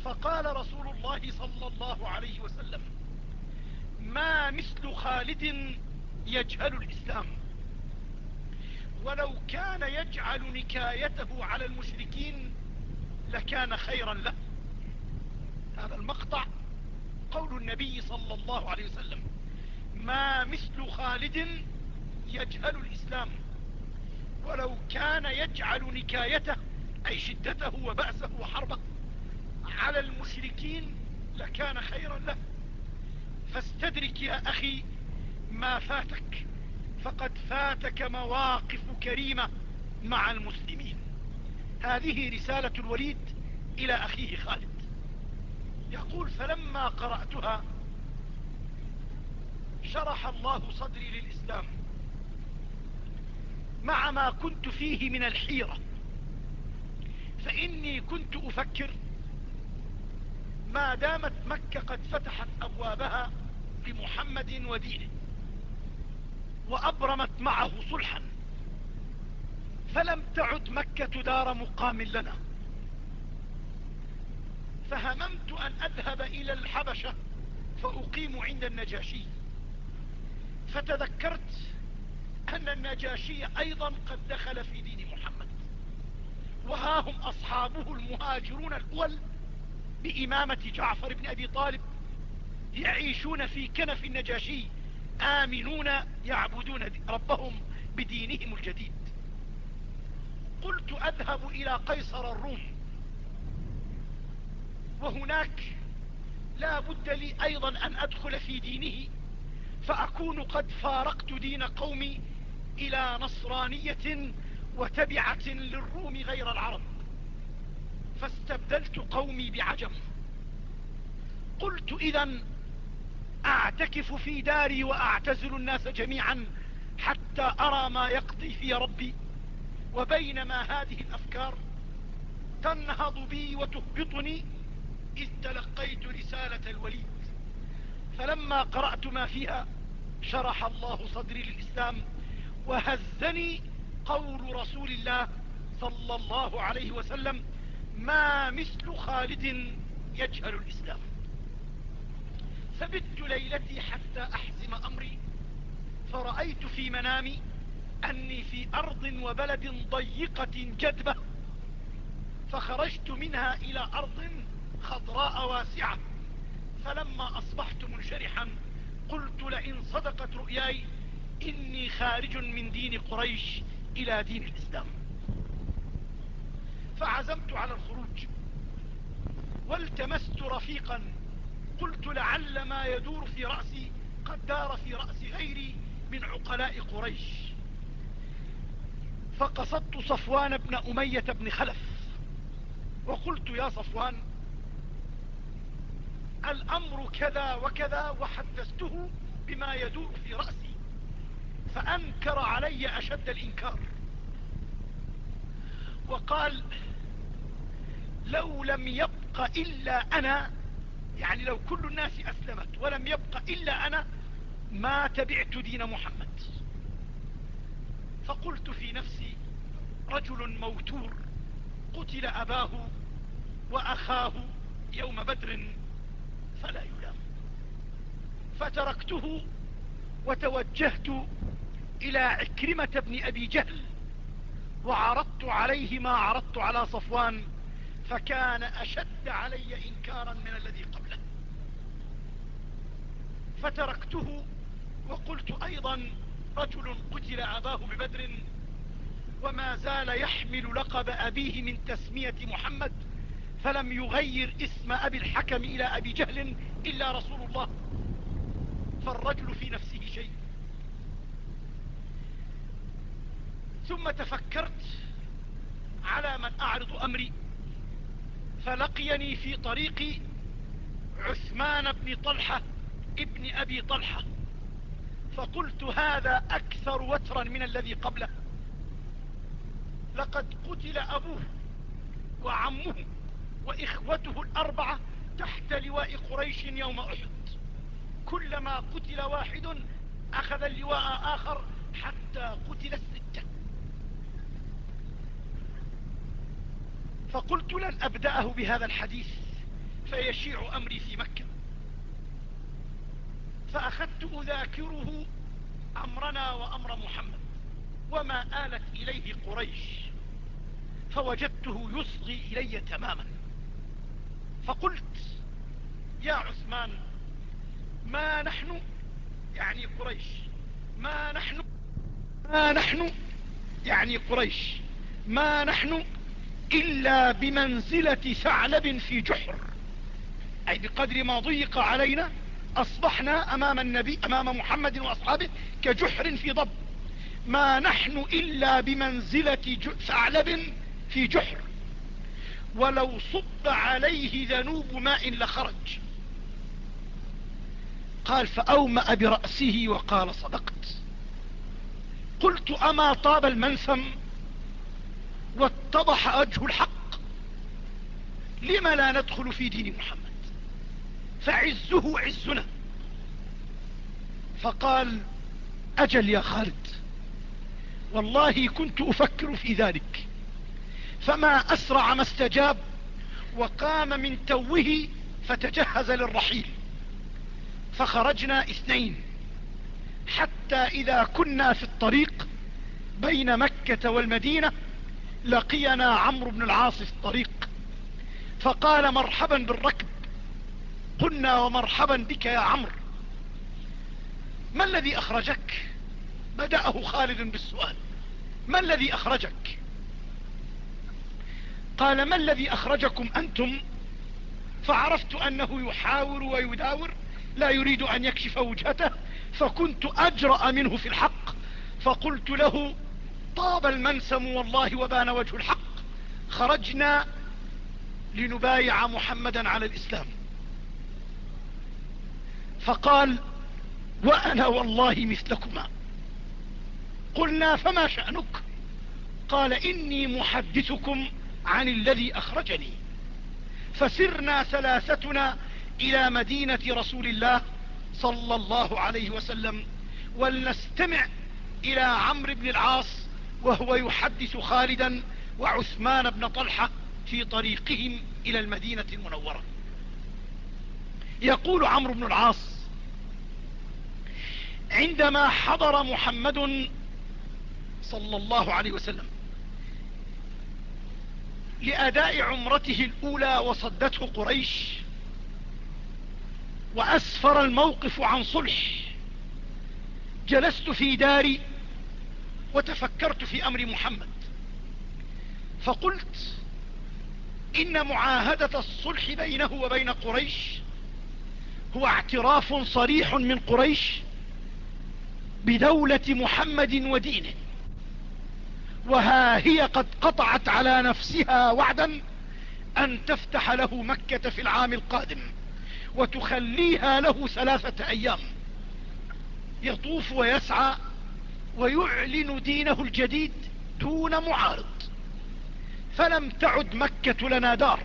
فقال رسول الله صلى الله عليه وسلم ما مثل خالد يجهل الإسلام؟ ولو كان يجعل نكايته على المشركين لكان خيرا له. هذا المقطع قول النبي صلى الله عليه وسلم ما مثل خالد يجهل الإسلام. ولو كان يجعل نكايته أي شدته وبأسه وحربه على المشركين لكان خيرا له. فاستدرك يا أخي ما فاتك. فقد فاتك مواقف كريمة مع المسلمين. هذه رسالة الوليد إلى أخيه خالد. يقول فلما قرأتها شرح الله صدري للإسلام. مع ما كنت فيه من الحيرة. فإني كنت أفكر ما دامت مكة قد فتحت أبوابها لمحمد ودينه. وأبرمت معه صلحا. فلم تعد مكة دار مقام لنا. فهممت أن أذهب إلى الحبشة فأقيم عند النجاشي. فتذكرت أن النجاشي أيضا قد دخل في دين محمد. وها هم أصحابه المهاجرون الأول بإمامة جعفر بن أبي طالب يعيشون في كنف النجاشي. آمنون يعبدون ربهم بدينهم الجديد. قلت أذهب إلى قيصر الروم. وهناك لا بد لي أيضا أن أدخل في دينه فأكون قد فارقت دين قومي إلى نصرانية وتبعة للروم غير العرب. فاستبدلت قومي بعجم. قلت إذا أعتكف في داري وأعتزل الناس جميعا حتى أرى ما يقضي في ربي وبينما هذه الأفكار تنهض بي وتهبطني إذ تلقيت رسالة الوليد. فلما قرأت ما فيها شرح الله صدري للإسلام وهزني قول رسول الله صلى الله عليه وسلم ما مثل خالد يجهل الإسلام. فبت ليلتي حتى أحزم أمري فرأيت في منامي أني في أرض وبلد ضيقة جدبة فخرجت منها إلى أرض خضراء واسعة. فلما أصبحت منشرحا قلت لئن صدقت رؤياي إني خارج من دين قريش إلى دين الإسلام. فعزمت على الخروج والتمست رفيقا قلت لعل ما يدور في رأسي قد دار في رأس غيري من عقلاء قريش. فقصدت صفوان بن أمية بن خلف. وقلت يا صفوان الأمر كذا وكذا وحدثته بما يدور في رأسي فأنكر علي أشد الإنكار. وقال لو لم يبق إلا أنا يعني لو كل الناس أسلمت ولم يبق إلا أنا ما تبعت دين محمد. فقلت في نفسي رجل موتور قتل أباه وأخاه يوم بدر فلا يلام. فتركته وتوجهت إلى عكرمة بن أبي جهل وعرضت عليه ما عرضت على صفوان فكان أشد علي إنكارا من الذي قبله. فتركته وقلت أيضا رجل قتل أباه ببدر وما زال يحمل لقب أبيه من تسمية محمد فلم يغير اسم أبي الحكم إلى أبي جهل إلا رسول الله. فالرجل في نفسه شيء. ثم تفكرت على من أعرض أمري. فلقيني في طريق عثمان بن طلحة ابن أبي طلحة. فقلت هذا أكثر وترا من الذي قبله. لقد قتل أبوه وعمه وإخوته الأربعة تحت لواء قريش يوم أحد. كلما قتل واحد أخذ اللواء آخر حتى قتل الستة. فقلت لن أبدأه بهذا الحديث فيشيع أمري في مكة. فأخذت أذاكره أمرنا وأمر محمد وما آلت إليه قريش فوجدته يصغي إلي تماما. فقلت يا عثمان ما نحن يعني قريش ما نحن ما نحن يعني قريش ما نحن إلا بمنزلة ثعلب في جحر. أي بقدر ما ضيق علينا أصبحنا أمام النبي أمام محمد وأصحابه كجحر في ضب. ما نحن إلا بمنزلة ثعلب في جحر. ولو صب عليه ذنوب ماء لخرج. قال فأومأ برأسه وقال صدقت. قلت أما طاب المنسم واتضح وجه الحق. لم لا ندخل في دين محمد؟ فعزه عزنا. فقال أجل يا خالد والله كنت أفكر في ذلك. فما أسرع ما استجاب وقام من توه فتجهز للرحيل. فخرجنا اثنين حتى إذا كنا في الطريق بين مكة والمدينة لقينا عمرو بن العاص في الطريق فقال مرحبا بالركب قلنا ومرحبا بك يا عمرو ما الذي أخرجك؟ بدأه خالد بالسؤال ما الذي أخرجك؟ قال ما الذي أخرجكم أنتم؟ فعرفت أنه يحاور ويداور لا يريد أن يكشف وجهته فكنت أجرأ منه في الحق فقلت له طاب المنسم والله وبان وجه الحق. خرجنا لنبايع محمدا على الإسلام. فقال وأنا والله مثلكما. قلنا فما شأنك؟ قال إني محدثكم عن الذي أخرجني. فسرنا ثلاثتنا إلى مدينة رسول الله صلى الله عليه وسلم ولنستمع إلى عمرو بن العاص وهو يحدث خالدا وعثمان بن طلحة في طريقهم إلى المدينة المنورة. يقول عمرو بن العاص عندما حضر محمد صلى الله عليه وسلم لأداء عمرته الأولى وصدته قريش وأسفر الموقف عن صلح جلست في داري وتفكرت في أمر محمد. فقلت إن معاهدة الصلح بينه وبين قريش هو اعتراف صريح من قريش بدولة محمد ودينه. وها هي قد قطعت على نفسها وعدا أن تفتح له مكة في العام القادم وتخليها له ثلاثة أيام. يطوف ويسعى ويعلن دينه الجديد دون معارض. فلم تعد مكة لنا دار.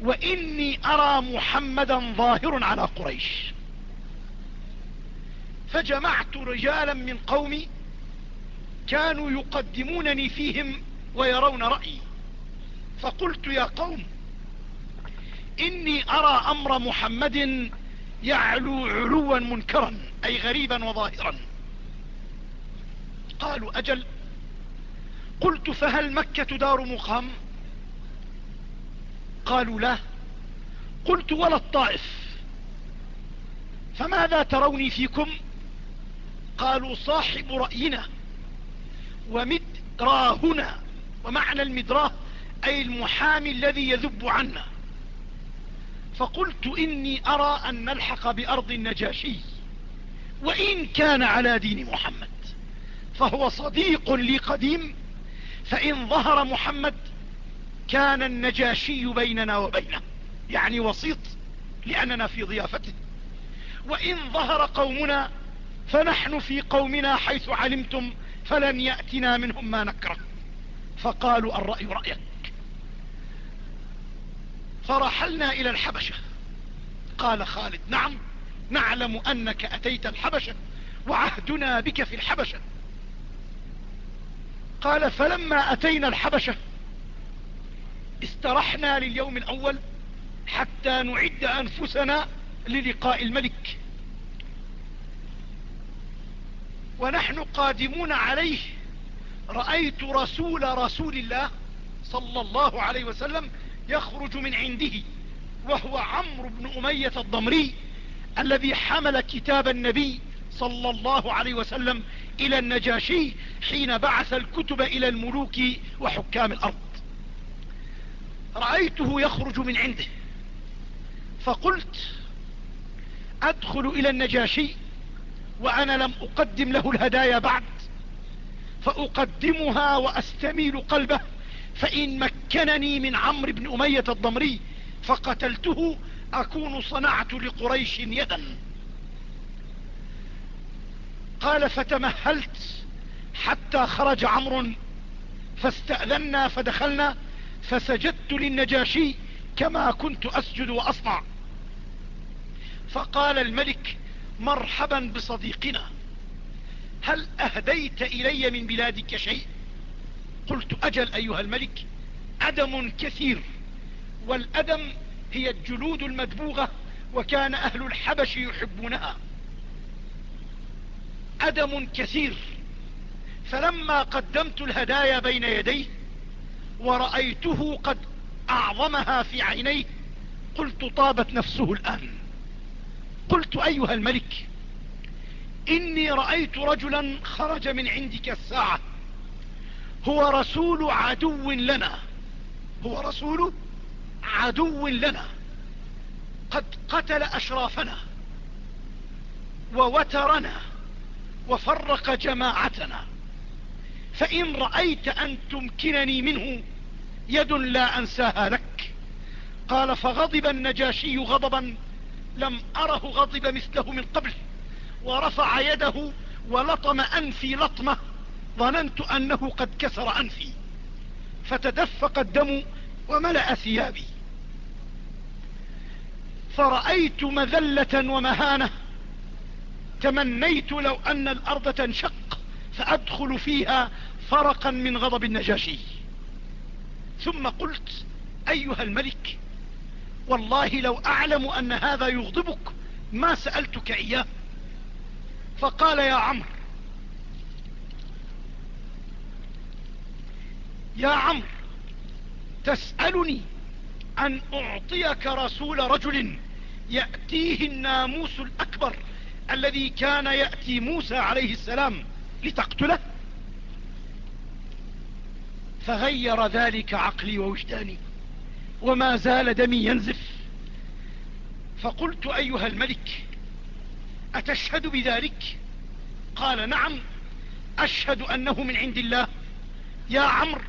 وإني أرى محمدا ظاهر على قريش. فجمعت رجالا من قومي كانوا يقدمونني فيهم ويرون رأيي. فقلت يا قوم إني أرى أمر محمد يعلو علوا منكرا أي غريبا وظاهرا. قالوا أجل. قلت فهل مكة دار مقام؟ قالوا لا. قلت ولا الطائف. فماذا تروني فيكم؟ قالوا صاحب رأينا. ومدراهنا ومعنى المدراه أي المحامي الذي يذب عنا. فقلت إني أرى أن نلحق بأرض النجاشي. وإن كان على دين محمد. فهو صديق لي قديم فإن ظهر محمد كان النجاشي بيننا وبينه يعني وسيط لأننا في ضيافته. وإن ظهر قومنا فنحن في قومنا حيث علمتم فلن يأتنا منهم ما نكره. فقالوا الرأي رأيك. فرحلنا إلى الحبشة. قال خالد نعم نعلم أنك أتيت الحبشة وعهدنا بك في الحبشة. قال فلما أتينا الحبشة استرحنا لليوم الأول حتى نعد أنفسنا للقاء الملك. ونحن قادمون عليه. رأيت رسول رسول الله صلى الله عليه وسلم يخرج من عنده وهو عمرو بن أمية الضمري الذي حمل كتاب النبي صلى الله عليه وسلم إلى النجاشي حين بعث الكتب إلى الملوك وحكام الأرض. رأيته يخرج من عنده. فقلت أدخل إلى النجاشي وأنا لم أقدم له الهدايا بعد. فأقدمها وأستميل قلبه فإن مكنني من عمرو بن أمية الضمري فقتلته أكون صنعت لقريش يدا. قال فتمهلت حتى خرج عمرو فاستأذنا فدخلنا فسجدت للنجاشي كما كنت أسجد وأصنع. فقال الملك مرحبا بصديقنا هل أهديت إلي من بلادك شيء؟ قلت أجل أيها الملك أدم كثير والأدم هي الجلود المدبوغة وكان أهل الحبش يحبونها. أدم كثير. فلما قدمت الهدايا بين يديه ورأيته قد أعظمها في عينيه قلت طابت نفسه الآن. قلت أيها الملك إني رأيت رجلا خرج من عندك الساعة. هو رسول عدو لنا. هو رسول عدو لنا. قد قتل أشرافنا ووترنا. وفرق جماعتنا. فإن رأيت أن تمكنني منه يد لا أنساها لك. قال فغضب النجاشي غضبا لم أره غضب مثله من قبل. ورفع يده ولطم أنفي لطمة ظننت أنه قد كسر أنفي. فتدفق الدم وملأ ثيابي. فرأيت مذلة ومهانة تمنيت لو أن الأرض تنشق فأدخل فيها فرقا من غضب النجاشي. ثم قلت أيها الملك والله لو أعلم أن هذا يغضبك ما سألتك إياه؟ فقال يا عمرو يا عمرو تسألني أن أعطيك رسول رجل يأتيه الناموس الأكبر الذي كان يأتي موسى عليه السلام لتقتله؟ فغير ذلك عقلي ووجداني وما زال دمي ينزف. فقلت أيها الملك أتشهد بذلك؟ قال نعم أشهد أنه من عند الله. يا عمرو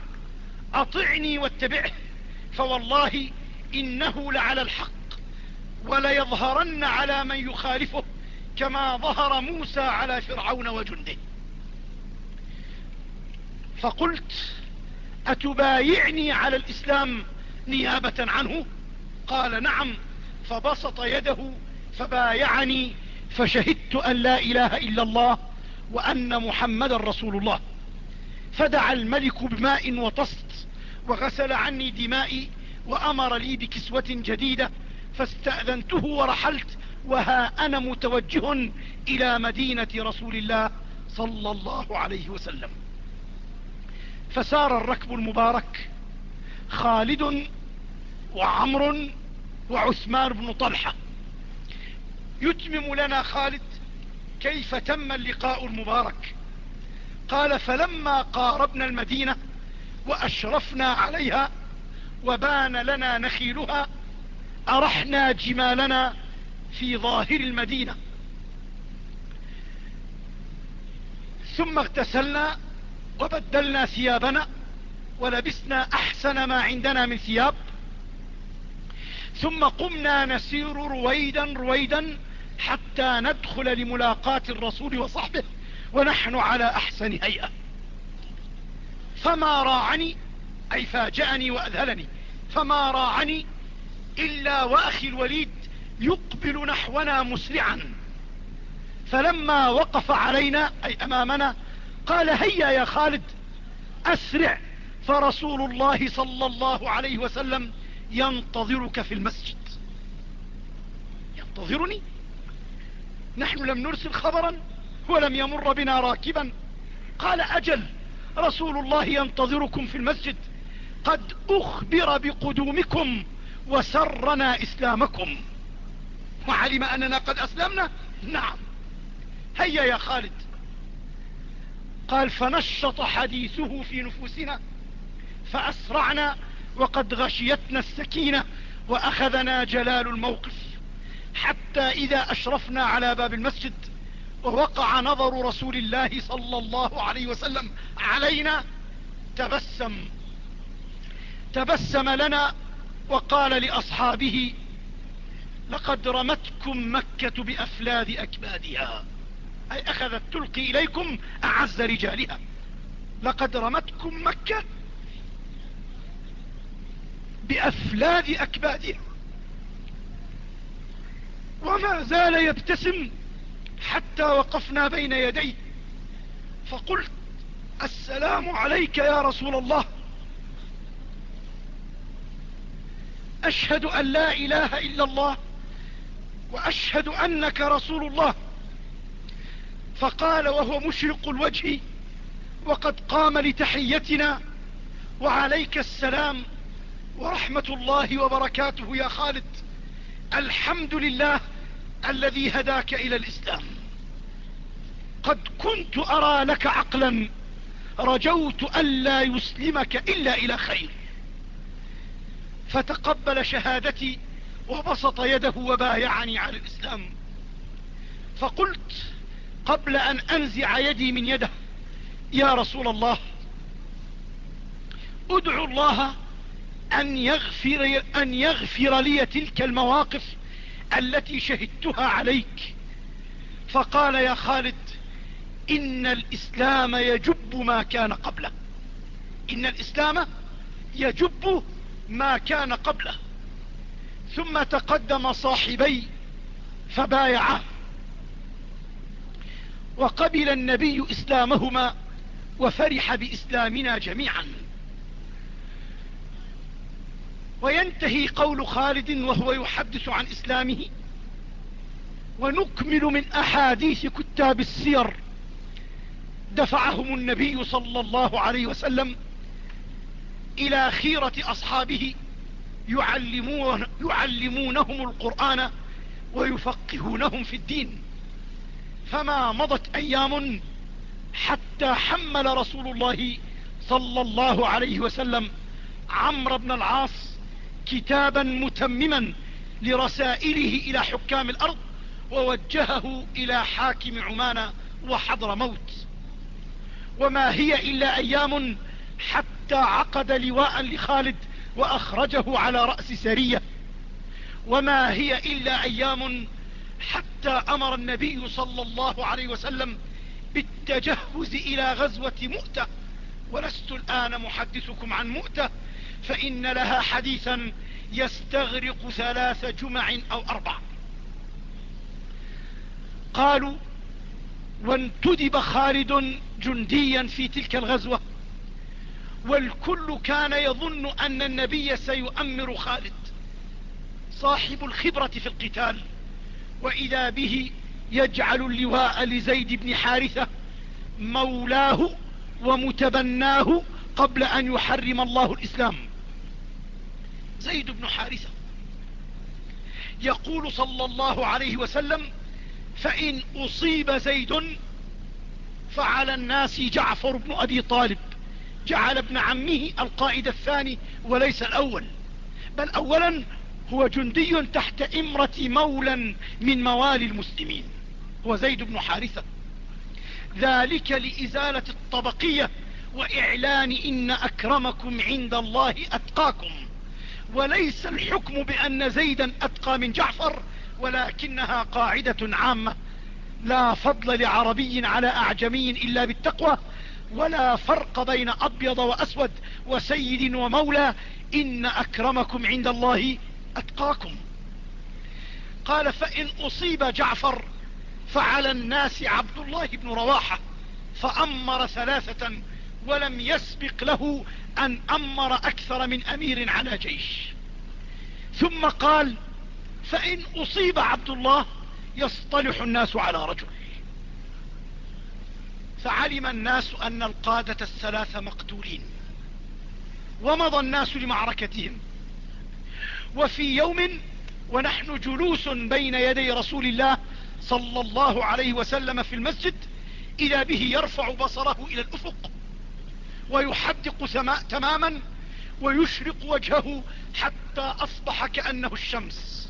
أطعني واتبعه فوالله إنه لعلى الحق وليظهرن على من يخالفه. كما ظهر موسى على فرعون وجنده. فقلت أتبايعني على الإسلام نيابة عنه؟ قال نعم. فبسط يده فبايعني فشهدت أن لا إله إلا الله وأن محمد رسول الله. فدعا الملك بماء وطست وغسل عني دمائي وأمر لي بكسوة جديدة فاستأذنته ورحلت وها أنا متوجه إلى مدينة رسول الله صلى الله عليه وسلم. فسار الركب المبارك خالد وعمر وعثمان بن طلحة. يتمم لنا خالد كيف تم اللقاء المبارك؟ قال فلما قاربنا المدينة وأشرفنا عليها وبان لنا نخيلها أرحنا جمالنا في ظاهر المدينة. ثم اغتسلنا وبدلنا ثيابنا ولبسنا أحسن ما عندنا من ثياب. ثم قمنا نسير رويدا رويدا حتى ندخل لملاقاة الرسول وصحبه ونحن على أحسن هيئة. فما راعني أي فاجأني وأذهلني. فما راعني إلا وأخي الوليد يقبل نحونا مسرعا. فلما وقف علينا أي أمامنا قال هيا يا خالد أسرع فرسول الله صلى الله عليه وسلم ينتظرك في المسجد. ينتظرني؟ نحن لم نرسل خبرا ولم يمر بنا راكبا. قال أجل رسول الله ينتظركم في المسجد. قد أخبر بقدومكم وسرنا إسلامكم. وعلم أننا قد أسلمنا؟ نعم. هيا يا خالد. قال فنشط حديثه في نفوسنا فأسرعنا وقد غشيتنا السكينة وأخذنا جلال الموقف. حتى إذا أشرفنا على باب المسجد ووقع نظر رسول الله صلى الله عليه وسلم علينا تبسم. تبسم لنا وقال لأصحابه لقد رمتكم مكة بأفلاذ أكبادها. أي أخذت تلقي إليكم أعز رجالها. لقد رمتكم مكة بأفلاذ أكبادها. وما زال يبتسم حتى وقفنا بين يديه. فقلت السلام عليك يا رسول الله. أشهد أن لا إله إلا الله. وأشهد أنك رسول الله. فقال وهو مشرق الوجه وقد قام لتحيتنا وعليك السلام ورحمة الله وبركاته يا خالد. الحمد لله الذي هداك إلى الإسلام. قد كنت أرى لك عقلا رجوت ألا يسلمك إلا إلى خير. فتقبل شهادتي وبسط يده وبايعني على الإسلام. فقلت قبل أن أنزع يدي من يده يا رسول الله أدعو الله أن يغفر, أن يغفر لي تلك المواقف التي شهدتها عليك. فقال يا خالد إن الإسلام يجب ما كان قبله. إن الإسلام يجب ما كان قبله. ثم تقدم صاحبي فبايعاه وقبل النبي إسلامهما وفرح بإسلامنا جميعا. وينتهي قول خالد وهو يحدث عن إسلامه ونكمل من أحاديث كتاب السير دفعهم النبي صلى الله عليه وسلم إلى خيرة أصحابه يعلمون يعلمونهم القرآن ويفقهونهم في الدين. فما مضت أيام حتى حمل رسول الله صلى الله عليه وسلم عمرو بن العاص كتابا متمما لرسائله إلى حكام الأرض ووجهه إلى حاكم عمان وحضر موت. وما هي إلا أيام حتى عقد لواء لخالد وأخرجه على رأس سرية. وما هي إلا أيام حتى أمر النبي صلى الله عليه وسلم بالتجهز إلى غزوة مؤتة. ولست الآن محدثكم عن مؤتة فإن لها حديثا يستغرق ثلاث جمع أو أربع. قالوا وانتدب خالد جنديا في تلك الغزوة والكل كان يظن أن النبي سيؤمر خالد صاحب الخبرة في القتال وإذا به يجعل اللواء لزيد بن حارثة مولاه ومتبناه قبل أن يحرم الله الإسلام. زيد بن حارثة يقول صلى الله عليه وسلم فإن أصيب زيد فعلى الناس جعفر بن أبي طالب جعل ابن عمه القائد الثاني وليس الأول بل أولا هو جندي تحت إمرة مولا من موالي المسلمين هو زيد بن حارثة. ذلك لإزالة الطبقية وإعلان إن أكرمكم عند الله أتقاكم. وليس الحكم بأن زيدا أتقى من جعفر ولكنها قاعدة عامة. لا فضل لعربي على أعجمي إلا بالتقوى ولا فرق بين أبيض وأسود وسيد ومولى إن أكرمكم عند الله أتقاكم. قال فإن أصيب جعفر فعلى الناس عبد الله بن رواحة فأمر ثلاثة ولم يسبق له أن أمر أكثر من أمير على جيش. ثم قال فإن أصيب عبد الله يصطلح الناس على رجل. فعلم الناس أن القادة الثلاثة مقتولين ومضى الناس لمعركتهم. وفي يوم ونحن جلوس بين يدي رسول الله صلى الله عليه وسلم في المسجد إذا به يرفع بصره إلى الأفق ويحدق سماء تماما ويشرق وجهه حتى أصبح كأنه الشمس.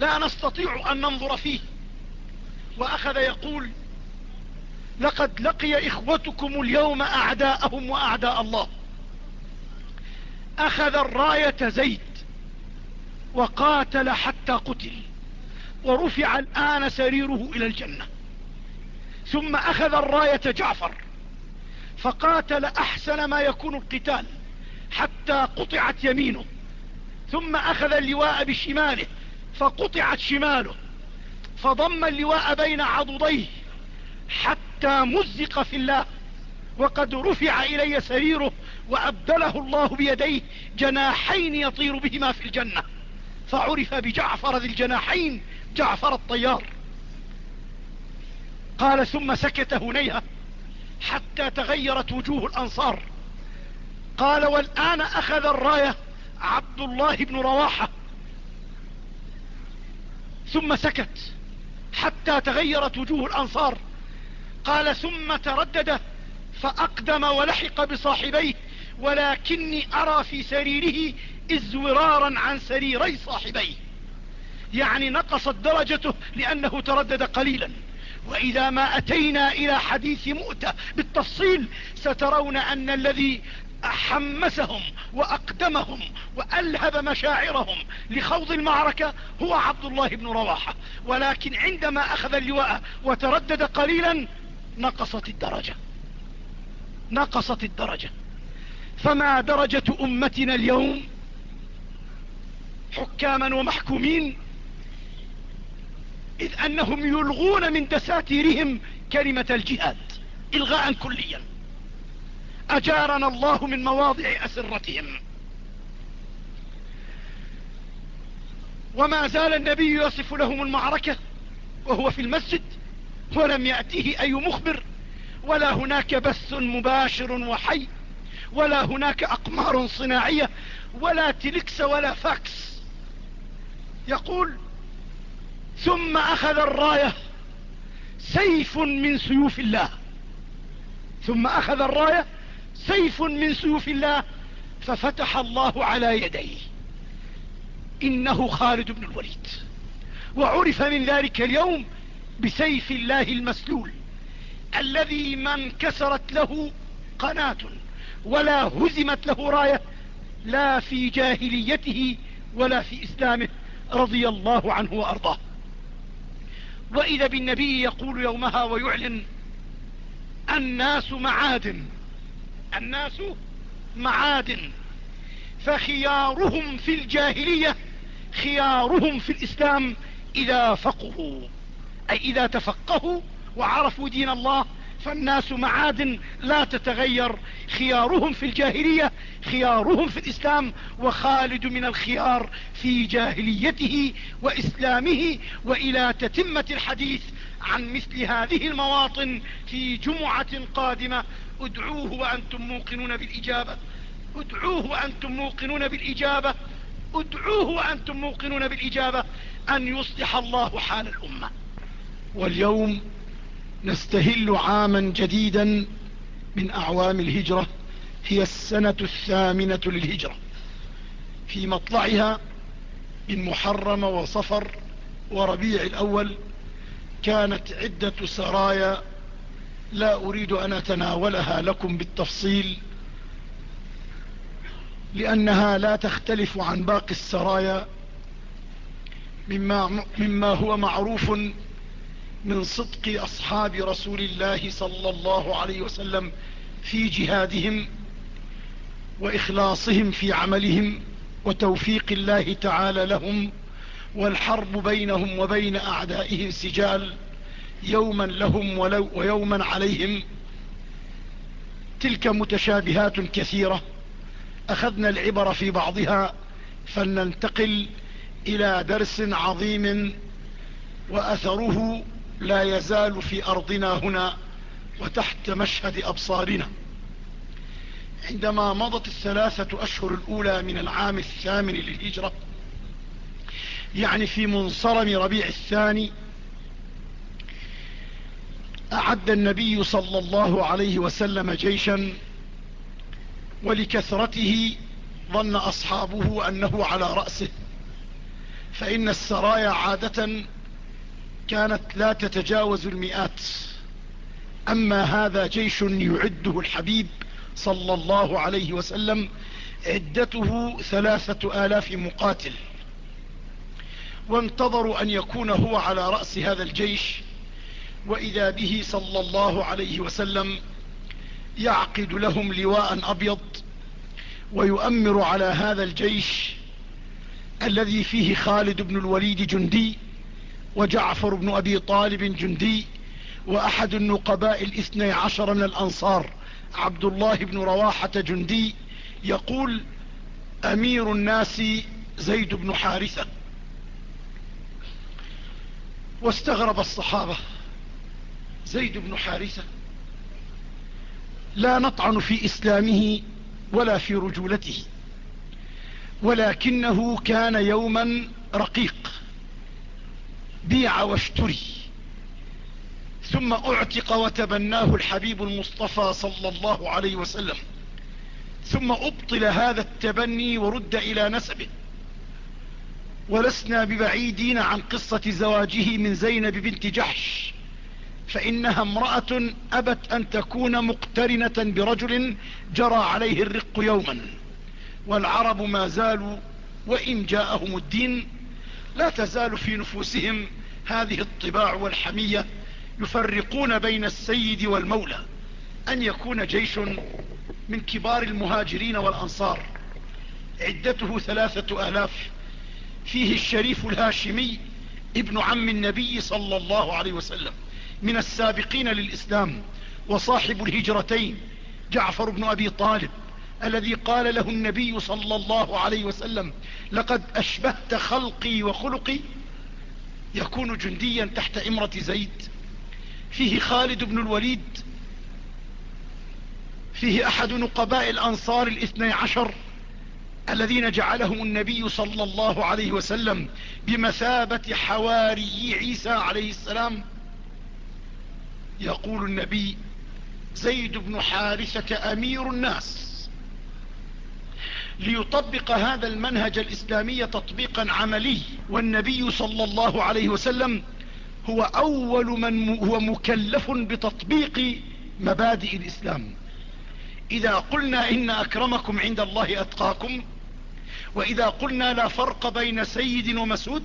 لا نستطيع أن ننظر فيه. وأخذ يقول لقد لقي إخوتكم اليوم أعداءهم وأعداء الله. أخذ الراية زيد وقاتل حتى قتل ورفع الآن سريره إلى الجنة. ثم أخذ الراية جعفر فقاتل أحسن ما يكون القتال حتى قطعت يمينه. ثم أخذ اللواء بشماله فقطعت شماله. فضم اللواء بين عضديه حتى مزق في الله. وقد رفع إلي سريره وأبدله الله بيديه جناحين يطير بهما في الجنة. فعرف بجعفر ذي الجناحين جعفر الطيار. قال ثم سكت هنيها حتى تغيرت وجوه الأنصار. قال والآن أخذ الراية عبد الله بن رواحة. ثم سكت حتى تغيرت وجوه الأنصار. قال ثم تردد فأقدم ولحق بصاحبيه ولكني أرى في سريره ازورارا عن سريري صاحبيه. يعني نقصت درجته لأنه تردد قليلا. وإذا ما أتينا إلى حديث مؤتة بالتفصيل سترون أن الذي حمسهم وأقدمهم وألهب مشاعرهم لخوض المعركة هو عبد الله بن رواحة. ولكن عندما أخذ اللواء وتردد قليلا نقصت الدرجة. نقصت الدرجة. فما درجة أمتنا اليوم؟ حكاما ومحكومين. إذ أنهم يلغون من دساتيرهم كلمة الجهاد إلغاء كليا. أجارنا الله من مواضع أسرتهم. وما زال النبي يصف لهم المعركة وهو في المسجد. ولم يأته أي مخبر. ولا هناك بث مباشر وحي ولا هناك أقمار صناعية ولا تلكس ولا فاكس. يقول ثم أخذ الراية سيف من سيوف الله. ثم أخذ الراية سيف من سيوف الله ففتح الله على يديه. إنه خالد بن الوليد. وعرف من ذلك اليوم بسيف الله المسلول الذي من كسرت له قناة ولا هزمت له راية لا في جاهليته ولا في إسلامه رضي الله عنه وأرضاه. وإذا بالنبي يقول يومها ويعلن الناس معادن الناس معادن فخيارهم في الجاهلية خيارهم في الإسلام إذا فقهوا. أي إذا تفقهوا وعرفوا دين الله فالناس معادن لا تتغير. خيارهم في الجاهلية خيارهم في الإسلام وخالد من الخيار في جاهليته وإسلامه. وإلى تتمة الحديث عن مثل هذه المواطن في جمعة قادمة ادعوه وأنتم موقنون بالإجابة. ادعوه وأنتم موقنون بالإجابة. ادعوه وأنتم موقنون بالإجابة. أن يصلح الله حال الأمة. واليوم نستهل عاما جديدا من أعوام الهجرة هي السنة الثامنة للهجرة. في مطلعها من محرم وصفر وربيع الأول كانت عدة سرايا لا أريد أن أتناولها لكم بالتفصيل لأنها لا تختلف عن باقي السرايا مما, مما هو معروف من صدق أصحاب رسول الله صلى الله عليه وسلم في جهادهم وإخلاصهم في عملهم وتوفيق الله تعالى لهم والحرب بينهم وبين أعدائهم سجال يوما لهم ولو ويوما عليهم. تلك متشابهات كثيرة. أخذنا العبر في بعضها فلننتقل إلى درس عظيم وأثره لا يزال في أرضنا هنا وتحت مشهد أبصارنا. عندما مضت الثلاثة أشهر الأولى من العام الثامن للهجرة يعني في منصرم ربيع الثاني أعد النبي صلى الله عليه وسلم جيشا ولكثرته ظن أصحابه أنه على رأسه فإن السرايا عادة كانت لا تتجاوز المئات. أما هذا جيش يعده الحبيب صلى الله عليه وسلم عدته ثلاثة آلاف مقاتل. وانتظروا أن يكون هو على رأس هذا الجيش وإذا به صلى الله عليه وسلم يعقد لهم لواء أبيض ويؤمر على هذا الجيش الذي فيه خالد بن الوليد جندي وجعفر بن أبي طالب جندي وأحد النقباء الاثني عشر من الأنصار عبد الله بن رواحة جندي يقول أمير الناس زيد بن حارثة. واستغرب الصحابة. زيد بن حارثة. لا نطعن في إسلامه ولا في رجولته. ولكنه كان يوما رقيق. بيع واشتري. ثم أعتق وتبناه الحبيب المصطفى صلى الله عليه وسلم. ثم أبطل هذا التبني ورد إلى نسبه. ولسنا ببعيدين عن قصة زواجه من زينب بنت جحش فإنها امرأة أبت أن تكون مقترنة برجل جرى عليه الرق يوما والعرب ما زالوا وإن جاءهم الدين لا تزال في نفوسهم هذه الطباع والحمية يفرقون بين السيد والمولى أن يكون جيش من كبار المهاجرين والأنصار. عدته ثلاثة آلاف. فيه الشريف الهاشمي ابن عم النبي صلى الله عليه وسلم. من السابقين للإسلام وصاحب الهجرتين جعفر بن أبي طالب الذي قال له النبي صلى الله عليه وسلم لقد أشبهت خلقي وخلقي يكون جنديا تحت إمرة زيد. فيه خالد بن الوليد. فيه أحد نقباء الأنصار الاثني عشر الذين جعلهم النبي صلى الله عليه وسلم بمثابة حواري عيسى عليه السلام. يقول النبي زيد بن حارثة أمير الناس. ليطبق هذا المنهج الإسلامي تطبيقا عملي. والنبي صلى الله عليه وسلم هو أول من هو مكلف بتطبيق مبادئ الإسلام. إذا قلنا إن أكرمكم عند الله أتقاكم وإذا قلنا لا فرق بين سيد ومسود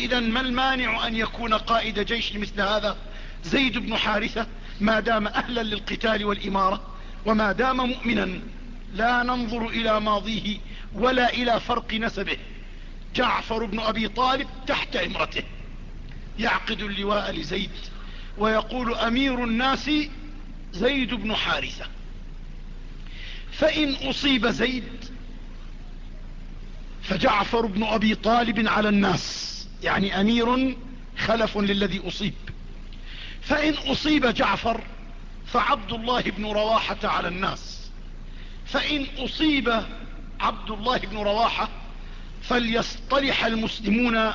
إذا ما المانع أن يكون قائد جيش مثل هذا؟ زيد بن حارثة ما دام أهلا للقتال والإمارة وما دام مؤمنا. لا ننظر إلى ماضيه ولا إلى فرق نسبه. جعفر بن أبي طالب تحت إمرته. يعقد اللواء لزيد ويقول أمير الناس زيد بن حارثة. فإن أصيب زيد فجعفر بن أبي طالب على الناس يعني أمير خلف للذي أصيب. فإن أصيب جعفر فعبد الله بن رواحة على الناس. فإن أصيب عبد الله بن رواحة فليصطلح المسلمون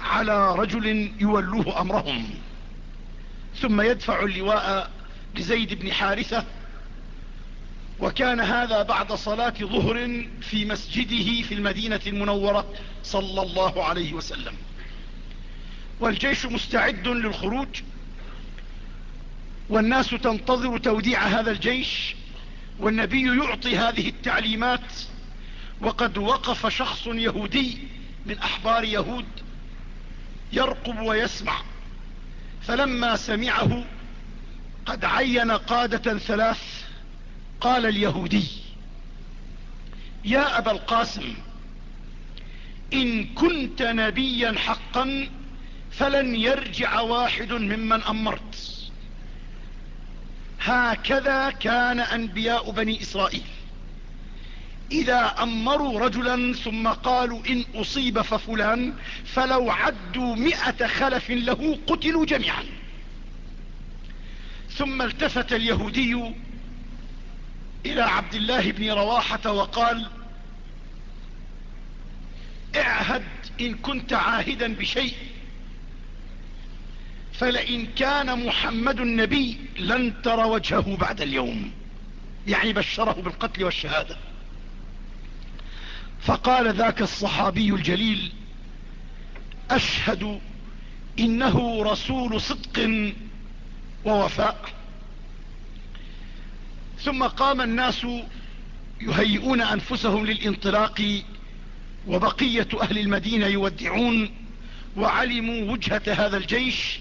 على رجل يولوه أمرهم. ثم يدفع اللواء لزيد بن حارثة. وكان هذا بعد صلاة ظهر في مسجده في المدينة المنورة صلى الله عليه وسلم. والجيش مستعد للخروج. والناس تنتظر توديع هذا الجيش. والنبي يعطي هذه التعليمات وقد وقف شخص يهودي من أحبار يهود يرقب ويسمع. فلما سمعه قد عين قادة ثلاث قال اليهودي يا أبا القاسم إن كنت نبيا حقا فلن يرجع واحد ممن أمرت. هكذا كان أنبياء بني إسرائيل. إذا أمروا رجلا ثم قالوا إن أصيب ففلان فلو عدوا مئة خلف له قتلوا جميعا. ثم التفت اليهودي إلى عبد الله بن رواحة وقال اعهد إن كنت عاهدا بشيء. فلئن كان محمد النبي لن ترى وجهه بعد اليوم. يعني بشره بالقتل والشهادة. فقال ذاك الصحابي الجليل أشهد إنه رسول صدق ووفاء. ثم قام الناس يهيئون أنفسهم للانطلاق وبقية أهل المدينة يودعون وعلموا وجهة هذا الجيش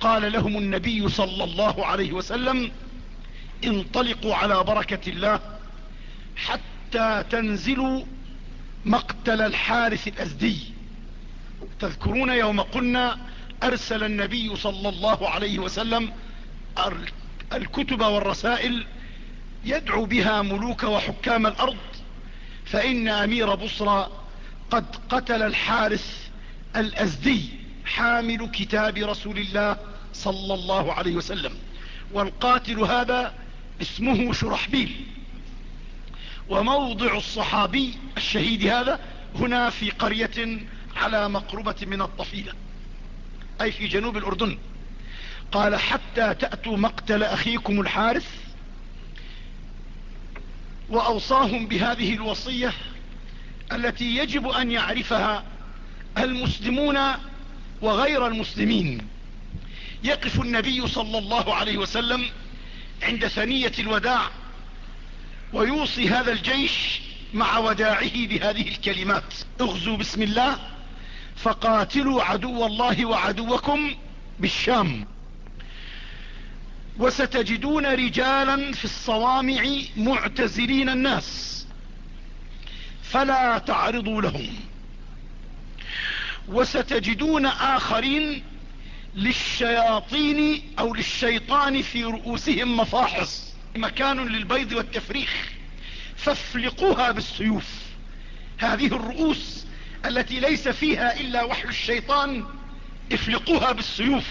قال لهم النبي صلى الله عليه وسلم انطلقوا على بركة الله حتى تنزلوا مقتل الحارث الأزدي. تذكرون يوم قلنا أرسل النبي صلى الله عليه وسلم الكتب والرسائل يدعو بها ملوك وحكام الأرض فإن أمير بصرى قد قتل الحارث الأزدي. حامل كتاب رسول الله صلى الله عليه وسلم والقاتل هذا اسمه شرحبيل. وموضع الصحابي الشهيد هذا هنا في قرية على مقربة من الطفيلة أي في جنوب الأردن. قال حتى تأتوا مقتل أخيكم الحارث وأوصاهم بهذه الوصية التي يجب أن يعرفها المسلمون وغير المسلمين. يقف النبي صلى الله عليه وسلم عند ثنية الوداع ويوصي هذا الجيش مع وداعه بهذه الكلمات. اغزوا بسم الله فقاتلوا عدو الله وعدوكم بالشام. وستجدون رجالا في الصوامع معتزلين الناس. فلا تعرضوا لهم. وستجدون آخرين للشياطين أو للشيطان في رؤوسهم مفاحص. مكان للبيض والتفريخ. فافلقوها بالسيوف. هذه الرؤوس التي ليس فيها إلا وحي الشيطان افلقوها بالسيوف.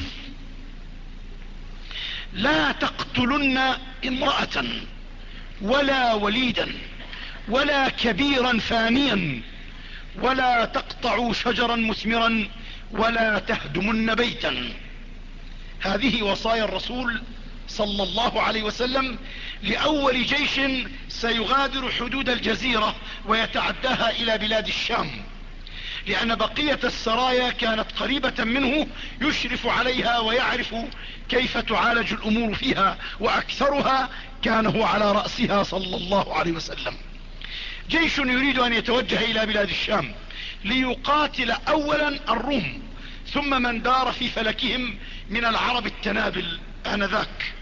لا تقتلن امرأة ولا وليدا ولا كبيرا فانيا ولا تقطعوا شجرا مثمرا ولا تهدمن بيتا. هذه وصايا الرسول صلى الله عليه وسلم لأول جيش سيغادر حدود الجزيرة ويتعداها إلى بلاد الشام لأن بقية السرايا كانت قريبة منه يشرف عليها ويعرف كيف تعالج الأمور فيها وأكثرها كان هو على رأسها صلى الله عليه وسلم. جيش يريد أن يتوجه إلى بلاد الشام ليقاتل أولا الروم ثم من دار في فلكهم من العرب التنابل آنذاك.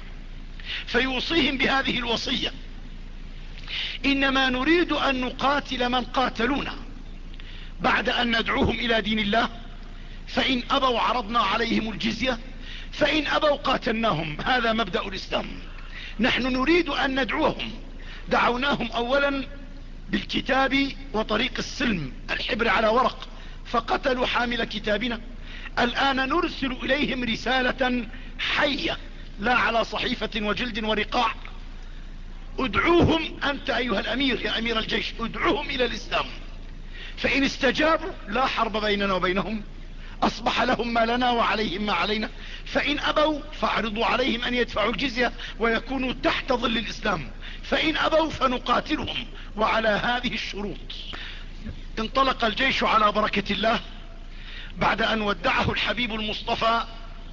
فيوصيهم بهذه الوصية إنما نريد أن نقاتل من قاتلونا. بعد أن ندعوهم إلى دين الله فإن أبوا عرضنا عليهم الجزية فإن أبوا قاتلناهم. هذا مبدأ الإسلام. نحن نريد أن ندعوهم. دعوناهم أولا بالكتاب وطريق السلم الحبر على ورق فقتلوا حامل كتابنا. الآن نرسل إليهم رسالة حية لا على صحيفة وجلد ورقاع. ادعوهم أنت أيها الأمير يا أمير الجيش ادعوهم إلى الإسلام. فإن استجابوا لا حرب بيننا وبينهم. أصبح لهم ما لنا وعليهم ما علينا. فإن أبوا فأعرضوا عليهم أن يدفعوا الجزية ويكونوا تحت ظل الإسلام. فإن أبوا فنقاتلهم وعلى هذه الشروط. انطلق الجيش على بركة الله بعد أن ودعه الحبيب المصطفى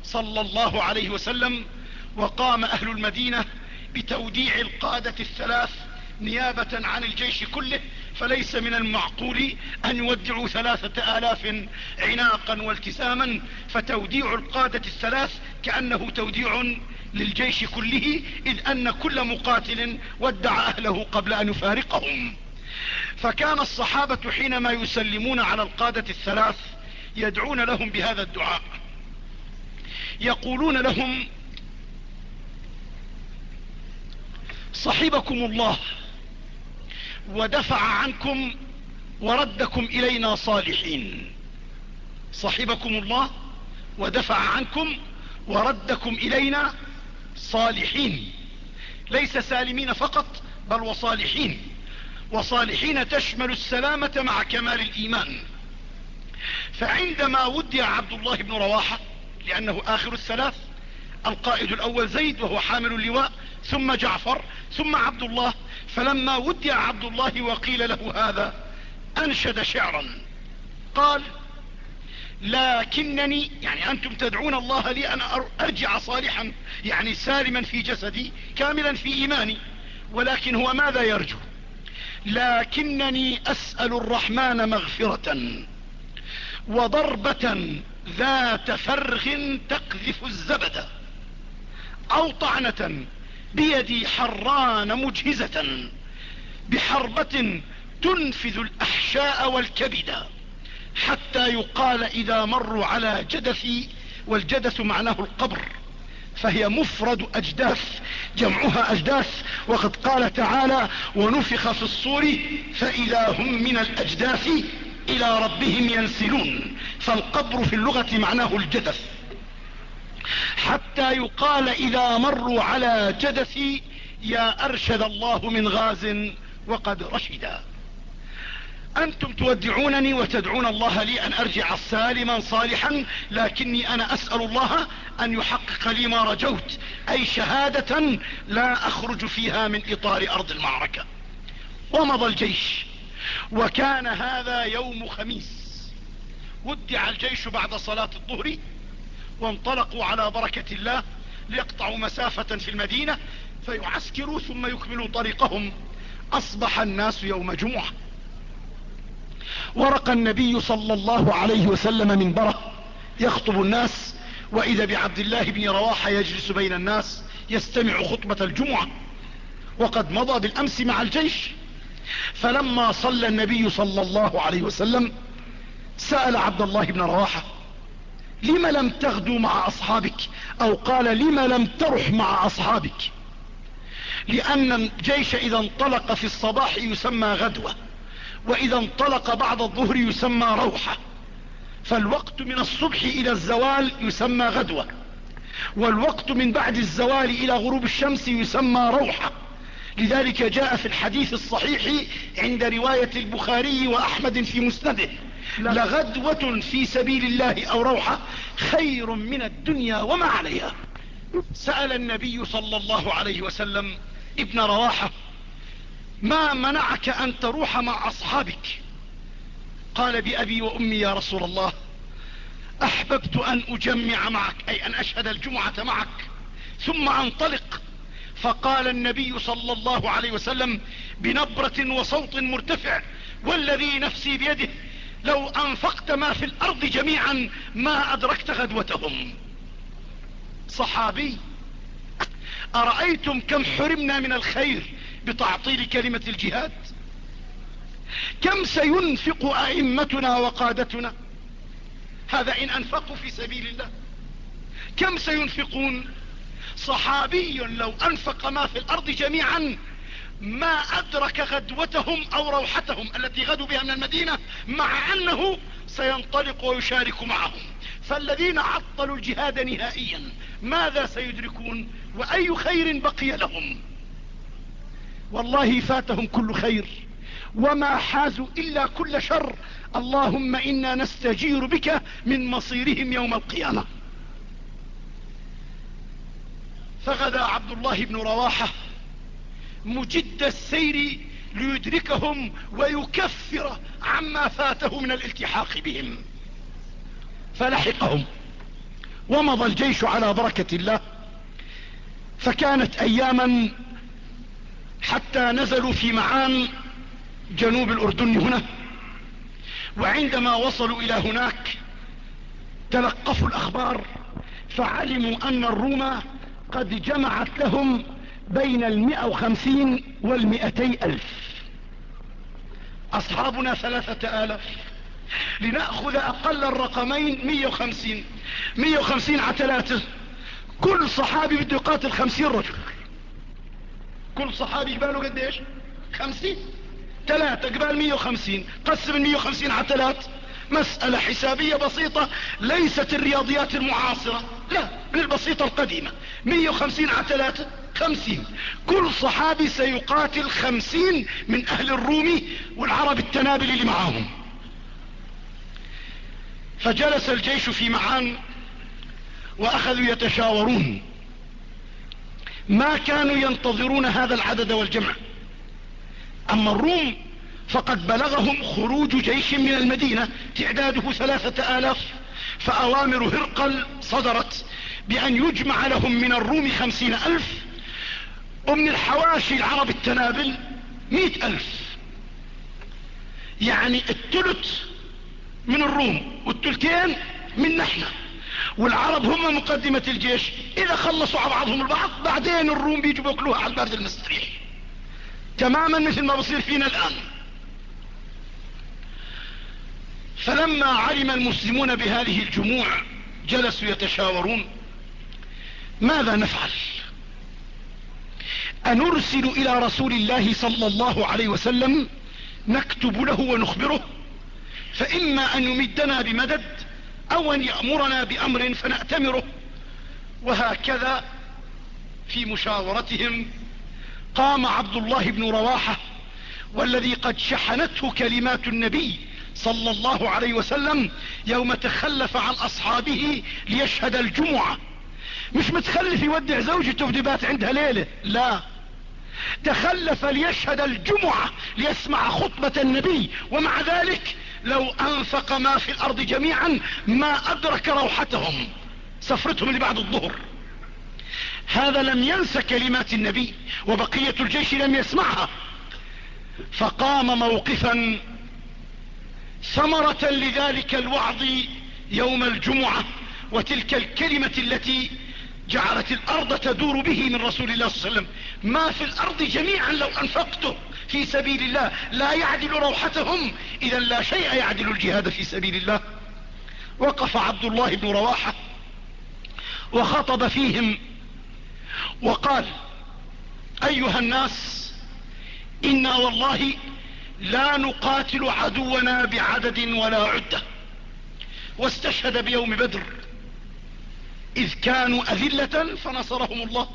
صلى الله عليه وسلم وقام أهل المدينة بتوديع القادة الثلاث نيابة عن الجيش كله فليس من المعقول أن يودعوا ثلاثة آلاف عناقا والتساما فتوديع القادة الثلاث كأنه توديع للجيش كله إذ أن كل مقاتل ودع أهله قبل أن يفارقهم. فكان الصحابة حينما يسلمون على القادة الثلاث يدعون لهم بهذا الدعاء. يقولون لهم صحبكم الله. ودفع عنكم وردكم إلينا صالحين. صحبكم الله ودفع عنكم وردكم إلينا صالحين. ليس سالمين فقط بل وصالحين. وصالحين تشمل السلامة مع كمال الإيمان. فعندما ودع عبد الله بن رواحة لأنه آخر الثلاث القائد الأول زيد وهو حامل اللواء ثم جعفر ثم عبد الله فلما ودع عبد الله وقيل له هذا أنشد شعرا. قال لكنني يعني أنتم تدعون الله لي أن أرجع صالحا يعني سالما في جسدي كاملا في إيماني. ولكن هو ماذا يرجو؟ لكنني أسأل الرحمن مغفرة وضربة ذات فرغ تقذف الزبد أو طعنة بيدي حران مجهزة بحربة تنفذ الأحشاء والكبد حتى يقال إذا مروا على جدثي والجدث معناه القبر فهي مفرد أجداث جمعها أجداث وقد قال تعالى ونفخ في الصور فإذا هم من الأجداث إلى ربهم ينسلون فالقبر في اللغة معناه الجدث. حتى يقال إذا مروا على جدثي يا أرشد الله من غاز وقد رشدا أنتم تودعونني وتدعون الله لي أن أرجع سالما صالحا لكني أنا أسأل الله أن يحقق لي ما رجوت أي شهادة لا أخرج فيها من إطار أرض المعركة. ومضى الجيش وكان هذا يوم خميس. ودع الجيش بعد صلاة الظهر وانطلقوا على بركة الله ليقطعوا مسافة في المدينة فيعسكروا ثم يكملوا طريقهم. أصبح الناس يوم جمعة. ورق النبي صلى الله عليه وسلم منبره. يخطب الناس وإذا بعبد الله بن رواحة يجلس بين الناس يستمع خطبة الجمعة. وقد مضى بالأمس مع الجيش. فلما صلى النبي صلى الله عليه وسلم سأل عبد الله بن رواحة لم لم تغدو مع أصحابك؟ أو قال لم لم ترح مع أصحابك؟ لأن الجيش إذا انطلق في الصباح يسمى غدوة وإذا انطلق بعد الظهر يسمى روحة. فالوقت من الصبح إلى الزوال يسمى غدوة والوقت من بعد الزوال إلى غروب الشمس يسمى روحة. لذلك جاء في الحديث الصحيح عند رواية البخاري وأحمد في مسنده. لغدوة في سبيل الله أو روحة خير من الدنيا وما عليها. سأل النبي صلى الله عليه وسلم ابن رواحة ما منعك أن تروح مع أصحابك؟ قال بأبي وأمي يا رسول الله أحببت أن أجمع معك أي أن أشهد الجمعة معك ثم أنطلق. فقال النبي صلى الله عليه وسلم بنبرة وصوت مرتفع والذي نفسي بيده لو أنفقت ما في الأرض جميعا ما أدركت غدوتهم. صحابي أرأيتم كم حرمنا من الخير بتعطيل كلمة الجهاد؟ كم سينفق أئمتنا وقادتنا؟ هذا إن أنفقوا في سبيل الله. كم سينفقون؟ صحابي لو أنفق ما في الأرض جميعا ما أدرك غدوتهم أو روحتهم التي غدوا بها من المدينة مع أنه سينطلق ويشارك معهم. فالذين عطلوا الجهاد نهائيا ماذا سيدركون؟ وأي خير بقي لهم؟ والله فاتهم كل خير وما حازوا إلا كل شر. اللهم إنا نستجير بك من مصيرهم يوم القيامة. فغدا عبد الله بن رواحة مجد السير ليدركهم ويكفر عما فاته من الالتحاق بهم. فلحقهم ومضى الجيش على بركة الله. فكانت أياما حتى نزلوا في معان جنوب الأردن هنا. وعندما وصلوا إلى هناك تلقفوا الأخبار فعلموا أن الروم قد جمعت لهم بين المئة وخمسين والمئتي ألف. أصحابنا ثلاثة آلاف. لنأخذ أقل الرقمين مية وخمسين. مية وخمسين عتلاتة. كل صحابي بده يقاتل خمسين رجل. كل صحابي قباله قديش خمسين. ثلاثة قبال مية وخمسين. قسم المية وخمسين على ثلاث مسألة حسابية بسيطة. ليست الرياضيات المعاصرة. لا من البسيطة القديمة. مية وخمسين على ثلاثة خمسين. كل صحابي سيقاتل خمسين من أهل الروم والعرب التنابل اللي معاهم. فجلس الجيش في معان وأخذوا يتشاورون. ما كانوا ينتظرون هذا العدد والجمع. أما الروم فقد بلغهم خروج جيش من المدينة تعداده ثلاثة آلاف فأوامر هرقل صدرت بأن يجمع لهم من الروم خمسين ألف ومن الحواشي العرب التنابل مئة ألف. يعني التلت من الروم والتلتين من نحن. والعرب هم مقدمة الجيش. إذا خلصوا على بعضهم البعض بعدين الروم بيجوا بيأكلوها على البرد المستريح. تماما مثل ما بصير فينا الآن. فلما علم المسلمون بهذه الجموع جلسوا يتشاورون. ماذا نفعل؟ أنرسل إلى رسول الله صلى الله عليه وسلم نكتب له ونخبره فإما أن يمدنا بمدد أو أن يأمرنا بأمر فنأتمره. وهكذا في مشاورتهم قام عبد الله بن رواحة والذي قد شحنته كلمات النبي صلى الله عليه وسلم يوم تخلف عن أصحابه ليشهد الجمعة. مش متخلف يودع زوجته في دبات عندها ليلة لا. تخلف ليشهد الجمعة ليسمع خطبة النبي. ومع ذلك لو أنفق ما في الأرض جميعا ما أدرك روحتهم. سفرتهم اللي بعد الظهر. هذا لم ينس كلمات النبي وبقية الجيش لم يسمعها. فقام موقفا ثمرة لذلك الوعظ يوم الجمعة وتلك الكلمة التي جعلت الأرض تدور به من رسول الله صلى الله عليه وسلم. ما في الأرض جميعا لو أنفقته في سبيل الله لا يعدل روحتهم. اذا لا شيء يعدل الجهاد في سبيل الله. وقف عبد الله بن رواحة وخطب فيهم وقال أيها الناس إنا والله لا نقاتل عدونا بعدد ولا عدة. واستشهد بيوم بدر إذ كانوا أذلة فنصرهم الله.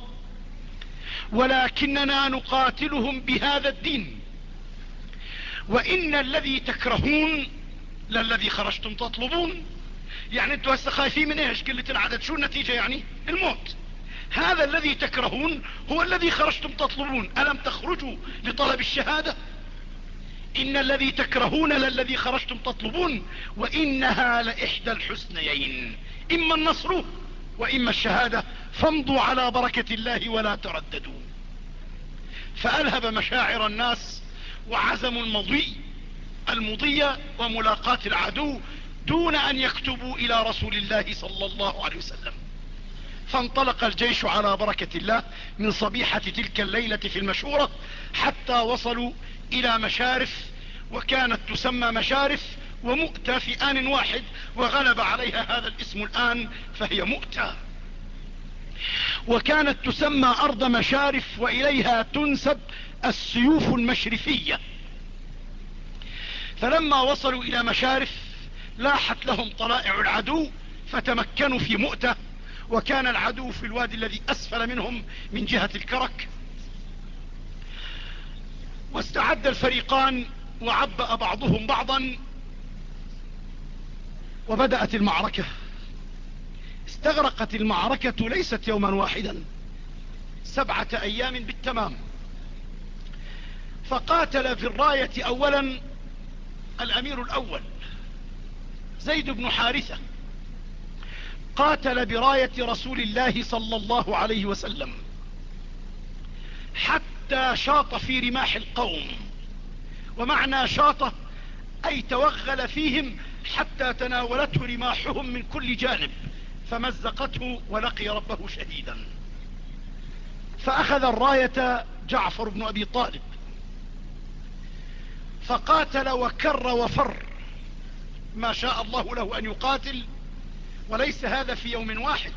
ولكننا نقاتلهم بهذا الدين. وإن الذي تكرهون للذي خرجتم تطلبون. يعني أنتوا هسه خايفين من إيش؟ قلة العدد. شو النتيجة يعني؟ الموت. هذا الذي تكرهون هو الذي خرجتم تطلبون. ألم تخرجوا لطلب الشهادة؟ إن الذي تكرهون للذي خرجتم تطلبون. وإنها لإحدى الحسنيين. إما النصر وإما الشهادة فامضوا على بركة الله ولا ترددوا. فالهب مشاعر الناس وعزموا المضي المضي وملاقاة العدو دون أن يكتبوا إلى رسول الله صلى الله عليه وسلم. فانطلق الجيش على بركة الله من صبيحة تلك الليلة في المشورة حتى وصلوا إلى مشارف وكانت تسمى مشارف ومؤتى في آن واحد وغلب عليها هذا الاسم الآن فهي مؤتى وكانت تسمى أرض مشارف وإليها تنسب السيوف المشرفية. فلما وصلوا إلى مشارف لاحت لهم طلائع العدو فتمكنوا في مؤتة. وكان العدو في الوادي الذي أسفل منهم من جهة الكرك. واستعد الفريقان وعبأ بعضهم بعضا وبدأت المعركة. استغرقت المعركة ليست يوما واحدا. سبعة أيام بالتمام. فقاتل في الراية اولا الأمير الأول زيد بن حارثة. قاتل براية رسول الله صلى الله عليه وسلم. حتى شاط في رماح القوم. ومعنى شاط أي توغل فيهم حتى تناولته رماحهم من كل جانب فمزقته ولقي ربه شهيدا. فأخذ الراية جعفر بن أبي طالب فقاتل وكر وفر. ما شاء الله له أن يقاتل وليس هذا في يوم واحد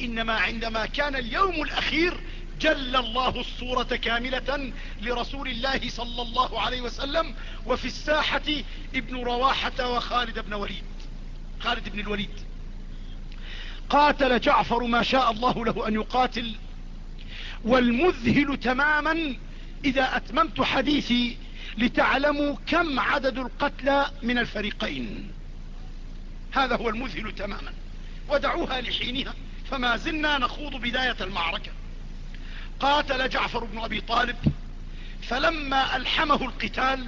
إنما عندما كان اليوم الأخير جل الله الصورة كاملة لرسول الله صلى الله عليه وسلم وفي الساحة ابن رواحة وخالد بن وليد. خالد بن الوليد. قاتل جعفر ما شاء الله له أن يقاتل والمذهل تماما إذا أتممت حديثي لتعلموا كم عدد القتلى من الفريقين. هذا هو المذهل تماما. ودعوها لحينها فما زلنا نخوض بداية المعركة. قاتل جعفر بن أبي طالب فلما ألحمه القتال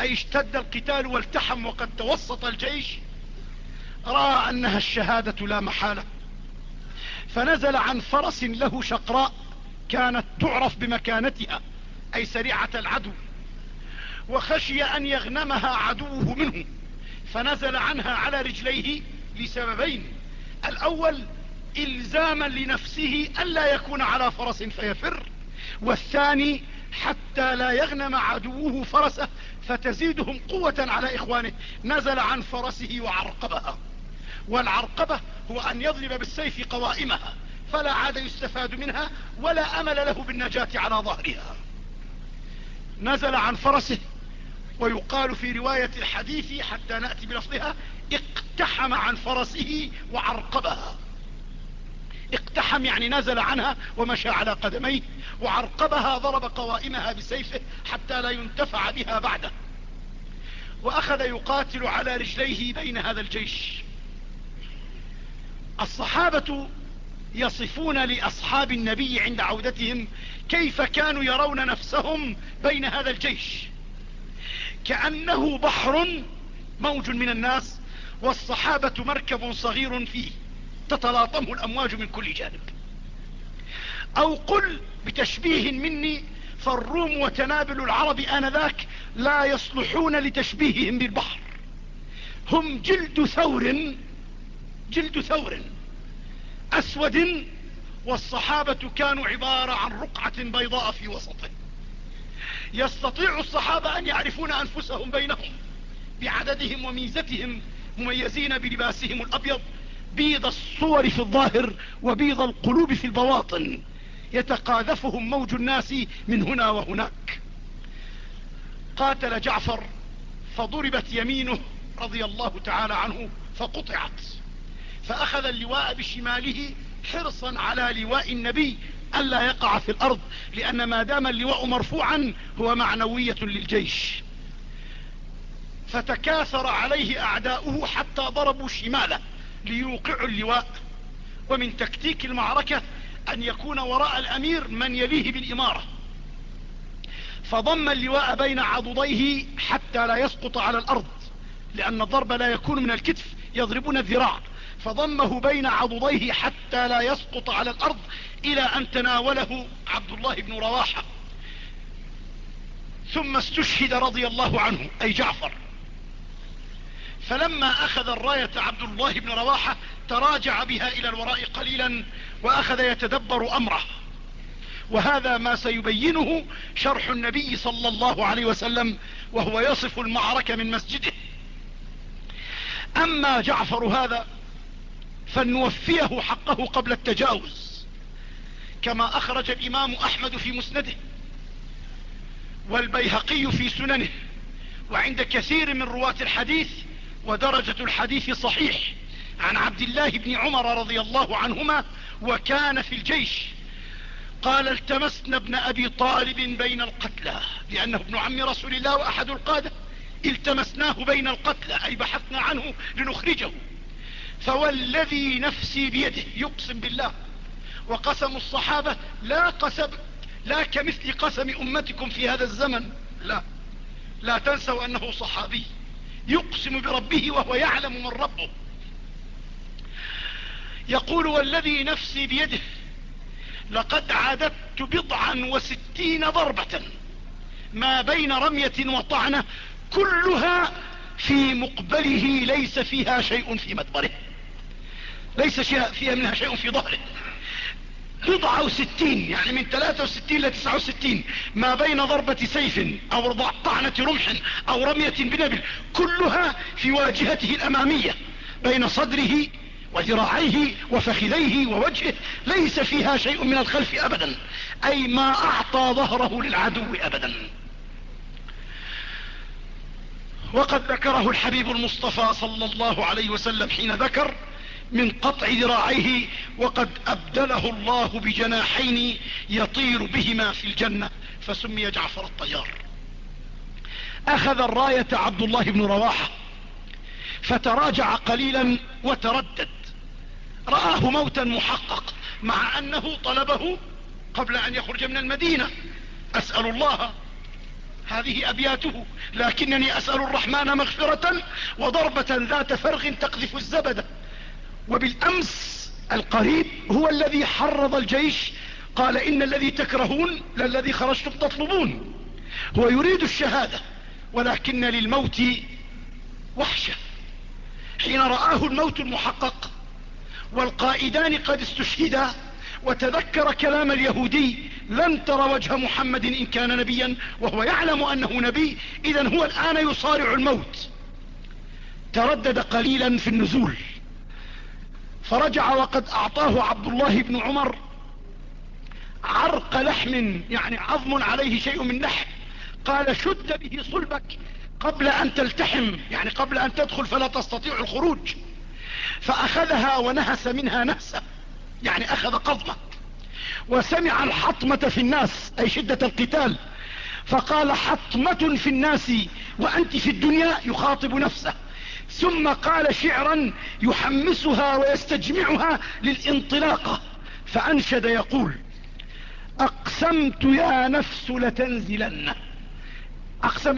أي اشتد القتال والتحم وقد توسط الجيش رأى أنها الشهادة لا محالة. فنزل عن فرس له شقراء كانت تعرف بمكانتها أي سريعة العدو وخشي أن يغنمها عدوه منه. فنزل عنها على رجليه لسببين الأول إلزاما لنفسه ألا يكون على فرس فيفر والثاني حتى لا يغنم عدوه فرسه فتزيدهم قوة على إخوانه. نزل عن فرسه وعرقبها والعرقبة هو أن يضرب بالسيف قوائمها فلا عاد يستفاد منها ولا أمل له بالنجاة على ظهرها. نزل عن فرسه ويقال في رواية الحديث حتى نأتي بلفظها اقتحم عن فرسه وعرقبها. اقتحم يعني نزل عنها ومشى على قدميه وعرقبها ضرب قوائمها بسيفه حتى لا ينتفع بها بعده. وأخذ يقاتل على رجليه بين هذا الجيش. الصحابة يصفون لأصحاب النبي عند عودتهم كيف كانوا يرون نفسهم بين هذا الجيش. كأنه بحر موج من الناس والصحابة مركب صغير فيه. تتلاطمه الأمواج من كل جانب. أو قل بتشبيه مني فالروم وتنابل العرب آنذاك لا يصلحون لتشبيههم بالبحر. هم جلد ثور جلد ثور أسود والصحابة كانوا عبارة عن رقعة بيضاء في وسطه. يستطيع الصحابة أن يعرفون أنفسهم بينهم بعددهم وميزتهم مميزين بلباسهم الأبيض بيض الصور في الظاهر وبيض القلوب في البواطن. يتقاذفهم موج الناس من هنا وهناك. قاتل جعفر فضربت يمينه رضي الله تعالى عنه فقطعت. فأخذ اللواء بشماله حرصا على لواء النبي ألا يقع في الأرض لأن ما دام اللواء مرفوعا هو معنوية للجيش. فتكاثر عليه أعداؤه حتى ضربوا شماله. ليوقعوا اللواء ومن تكتيك المعركة أن يكون وراء الأمير من يليه بالإمارة. فضم اللواء بين عضديه حتى لا يسقط على الأرض لأن الضرب لا يكون من الكتف يضربون الذراع. فضمه بين عضديه حتى لا يسقط على الأرض إلى أن تناوله عبد الله بن رواحة. ثم استشهد رضي الله عنه أي جعفر. فلما أخذ الراية عبد الله بن رواحة تراجع بها إلى الوراء قليلا وأخذ يتدبر أمره. وهذا ما سيبينه شرح النبي صلى الله عليه وسلم وهو يصف المعركة من مسجده. أما جعفر هذا فلنوفيه حقه قبل التجاوز كما أخرج الإمام أحمد في مسنده والبيهقي في سننه وعند كثير من رواة الحديث ودرجة الحديث صحيح. عن عبد الله بن عمر رضي الله عنهما وكان في الجيش. قال التمسنا ابن أبي طالب بين القتلى لأنه ابن عم رسول الله وأحد القادة. التمسناه بين القتلى أي بحثنا عنه لنخرجه. فوالذي نفسي بيده يقسم بالله. وقسم الصحابة لا قسم لا كمثل قسم أمتكم في هذا الزمن. لا لا تنسوا أنه صحابي. يقسم بربه وهو يعلم من ربه. يقول والذي نفسي بيده لقد عددت بضعا وستين ضربة ما بين رمية وطعنة كلها في مقبله ليس فيها شيء في مدبره ليس فيها منها شيء في ظهره. بضعة وستين يعني من ثلاثة وستين لتسعة وستين ما بين ضربة سيف أو طعنة رمح أو رمية بنبل كلها في واجهته الأمامية بين صدره وذراعيه وفخذيه ووجهه ليس فيها شيء من الخلف ابدا أي ما أعطى ظهره للعدو ابدا. وقد ذكره الحبيب المصطفى صلى الله عليه وسلم حين ذكر من قطع ذراعيه وقد أبدله الله بجناحين يطير بهما في الجنة فسمي جعفر الطيار. أخذ الراية عبد الله بن رواحة فتراجع قليلا وتردد. رآه موتا محقق مع أنه طلبه قبل أن يخرج من المدينة. أسأل الله هذه أبياته لكنني أسأل الرحمن مغفرة وضربة ذات فرغ تقذف الزبدة وبالأمس القريب هو الذي حرض الجيش قال إن الذي تكرهون للذي خرجتم تطلبون. هو يريد الشهادة ولكن للموت وحشة. حين رآه الموت المحقق والقائدان قد استشهدا وتذكر كلام اليهودي لن ترى وجه محمد إن كان نبيا وهو يعلم أنه نبي اذا هو الآن يصارع الموت. تردد قليلا في النزول. فرجع وقد أعطاه عبد الله بن عمر عرق لحم يعني عظم عليه شيء من لحم. قال شد به صلبك قبل أن تلتحم يعني قبل أن تدخل فلا تستطيع الخروج. فأخذها ونهس منها نهسة يعني أخذ قضمة. وسمع الحطمة في الناس أي شدة القتال. فقال حطمة في الناس وأنت في الدنيا يخاطب نفسه. ثم قال شعرا يحمسها ويستجمعها للانطلاقة. فأنشد يقول أقسمت يا نفس لتنزلن. أقسم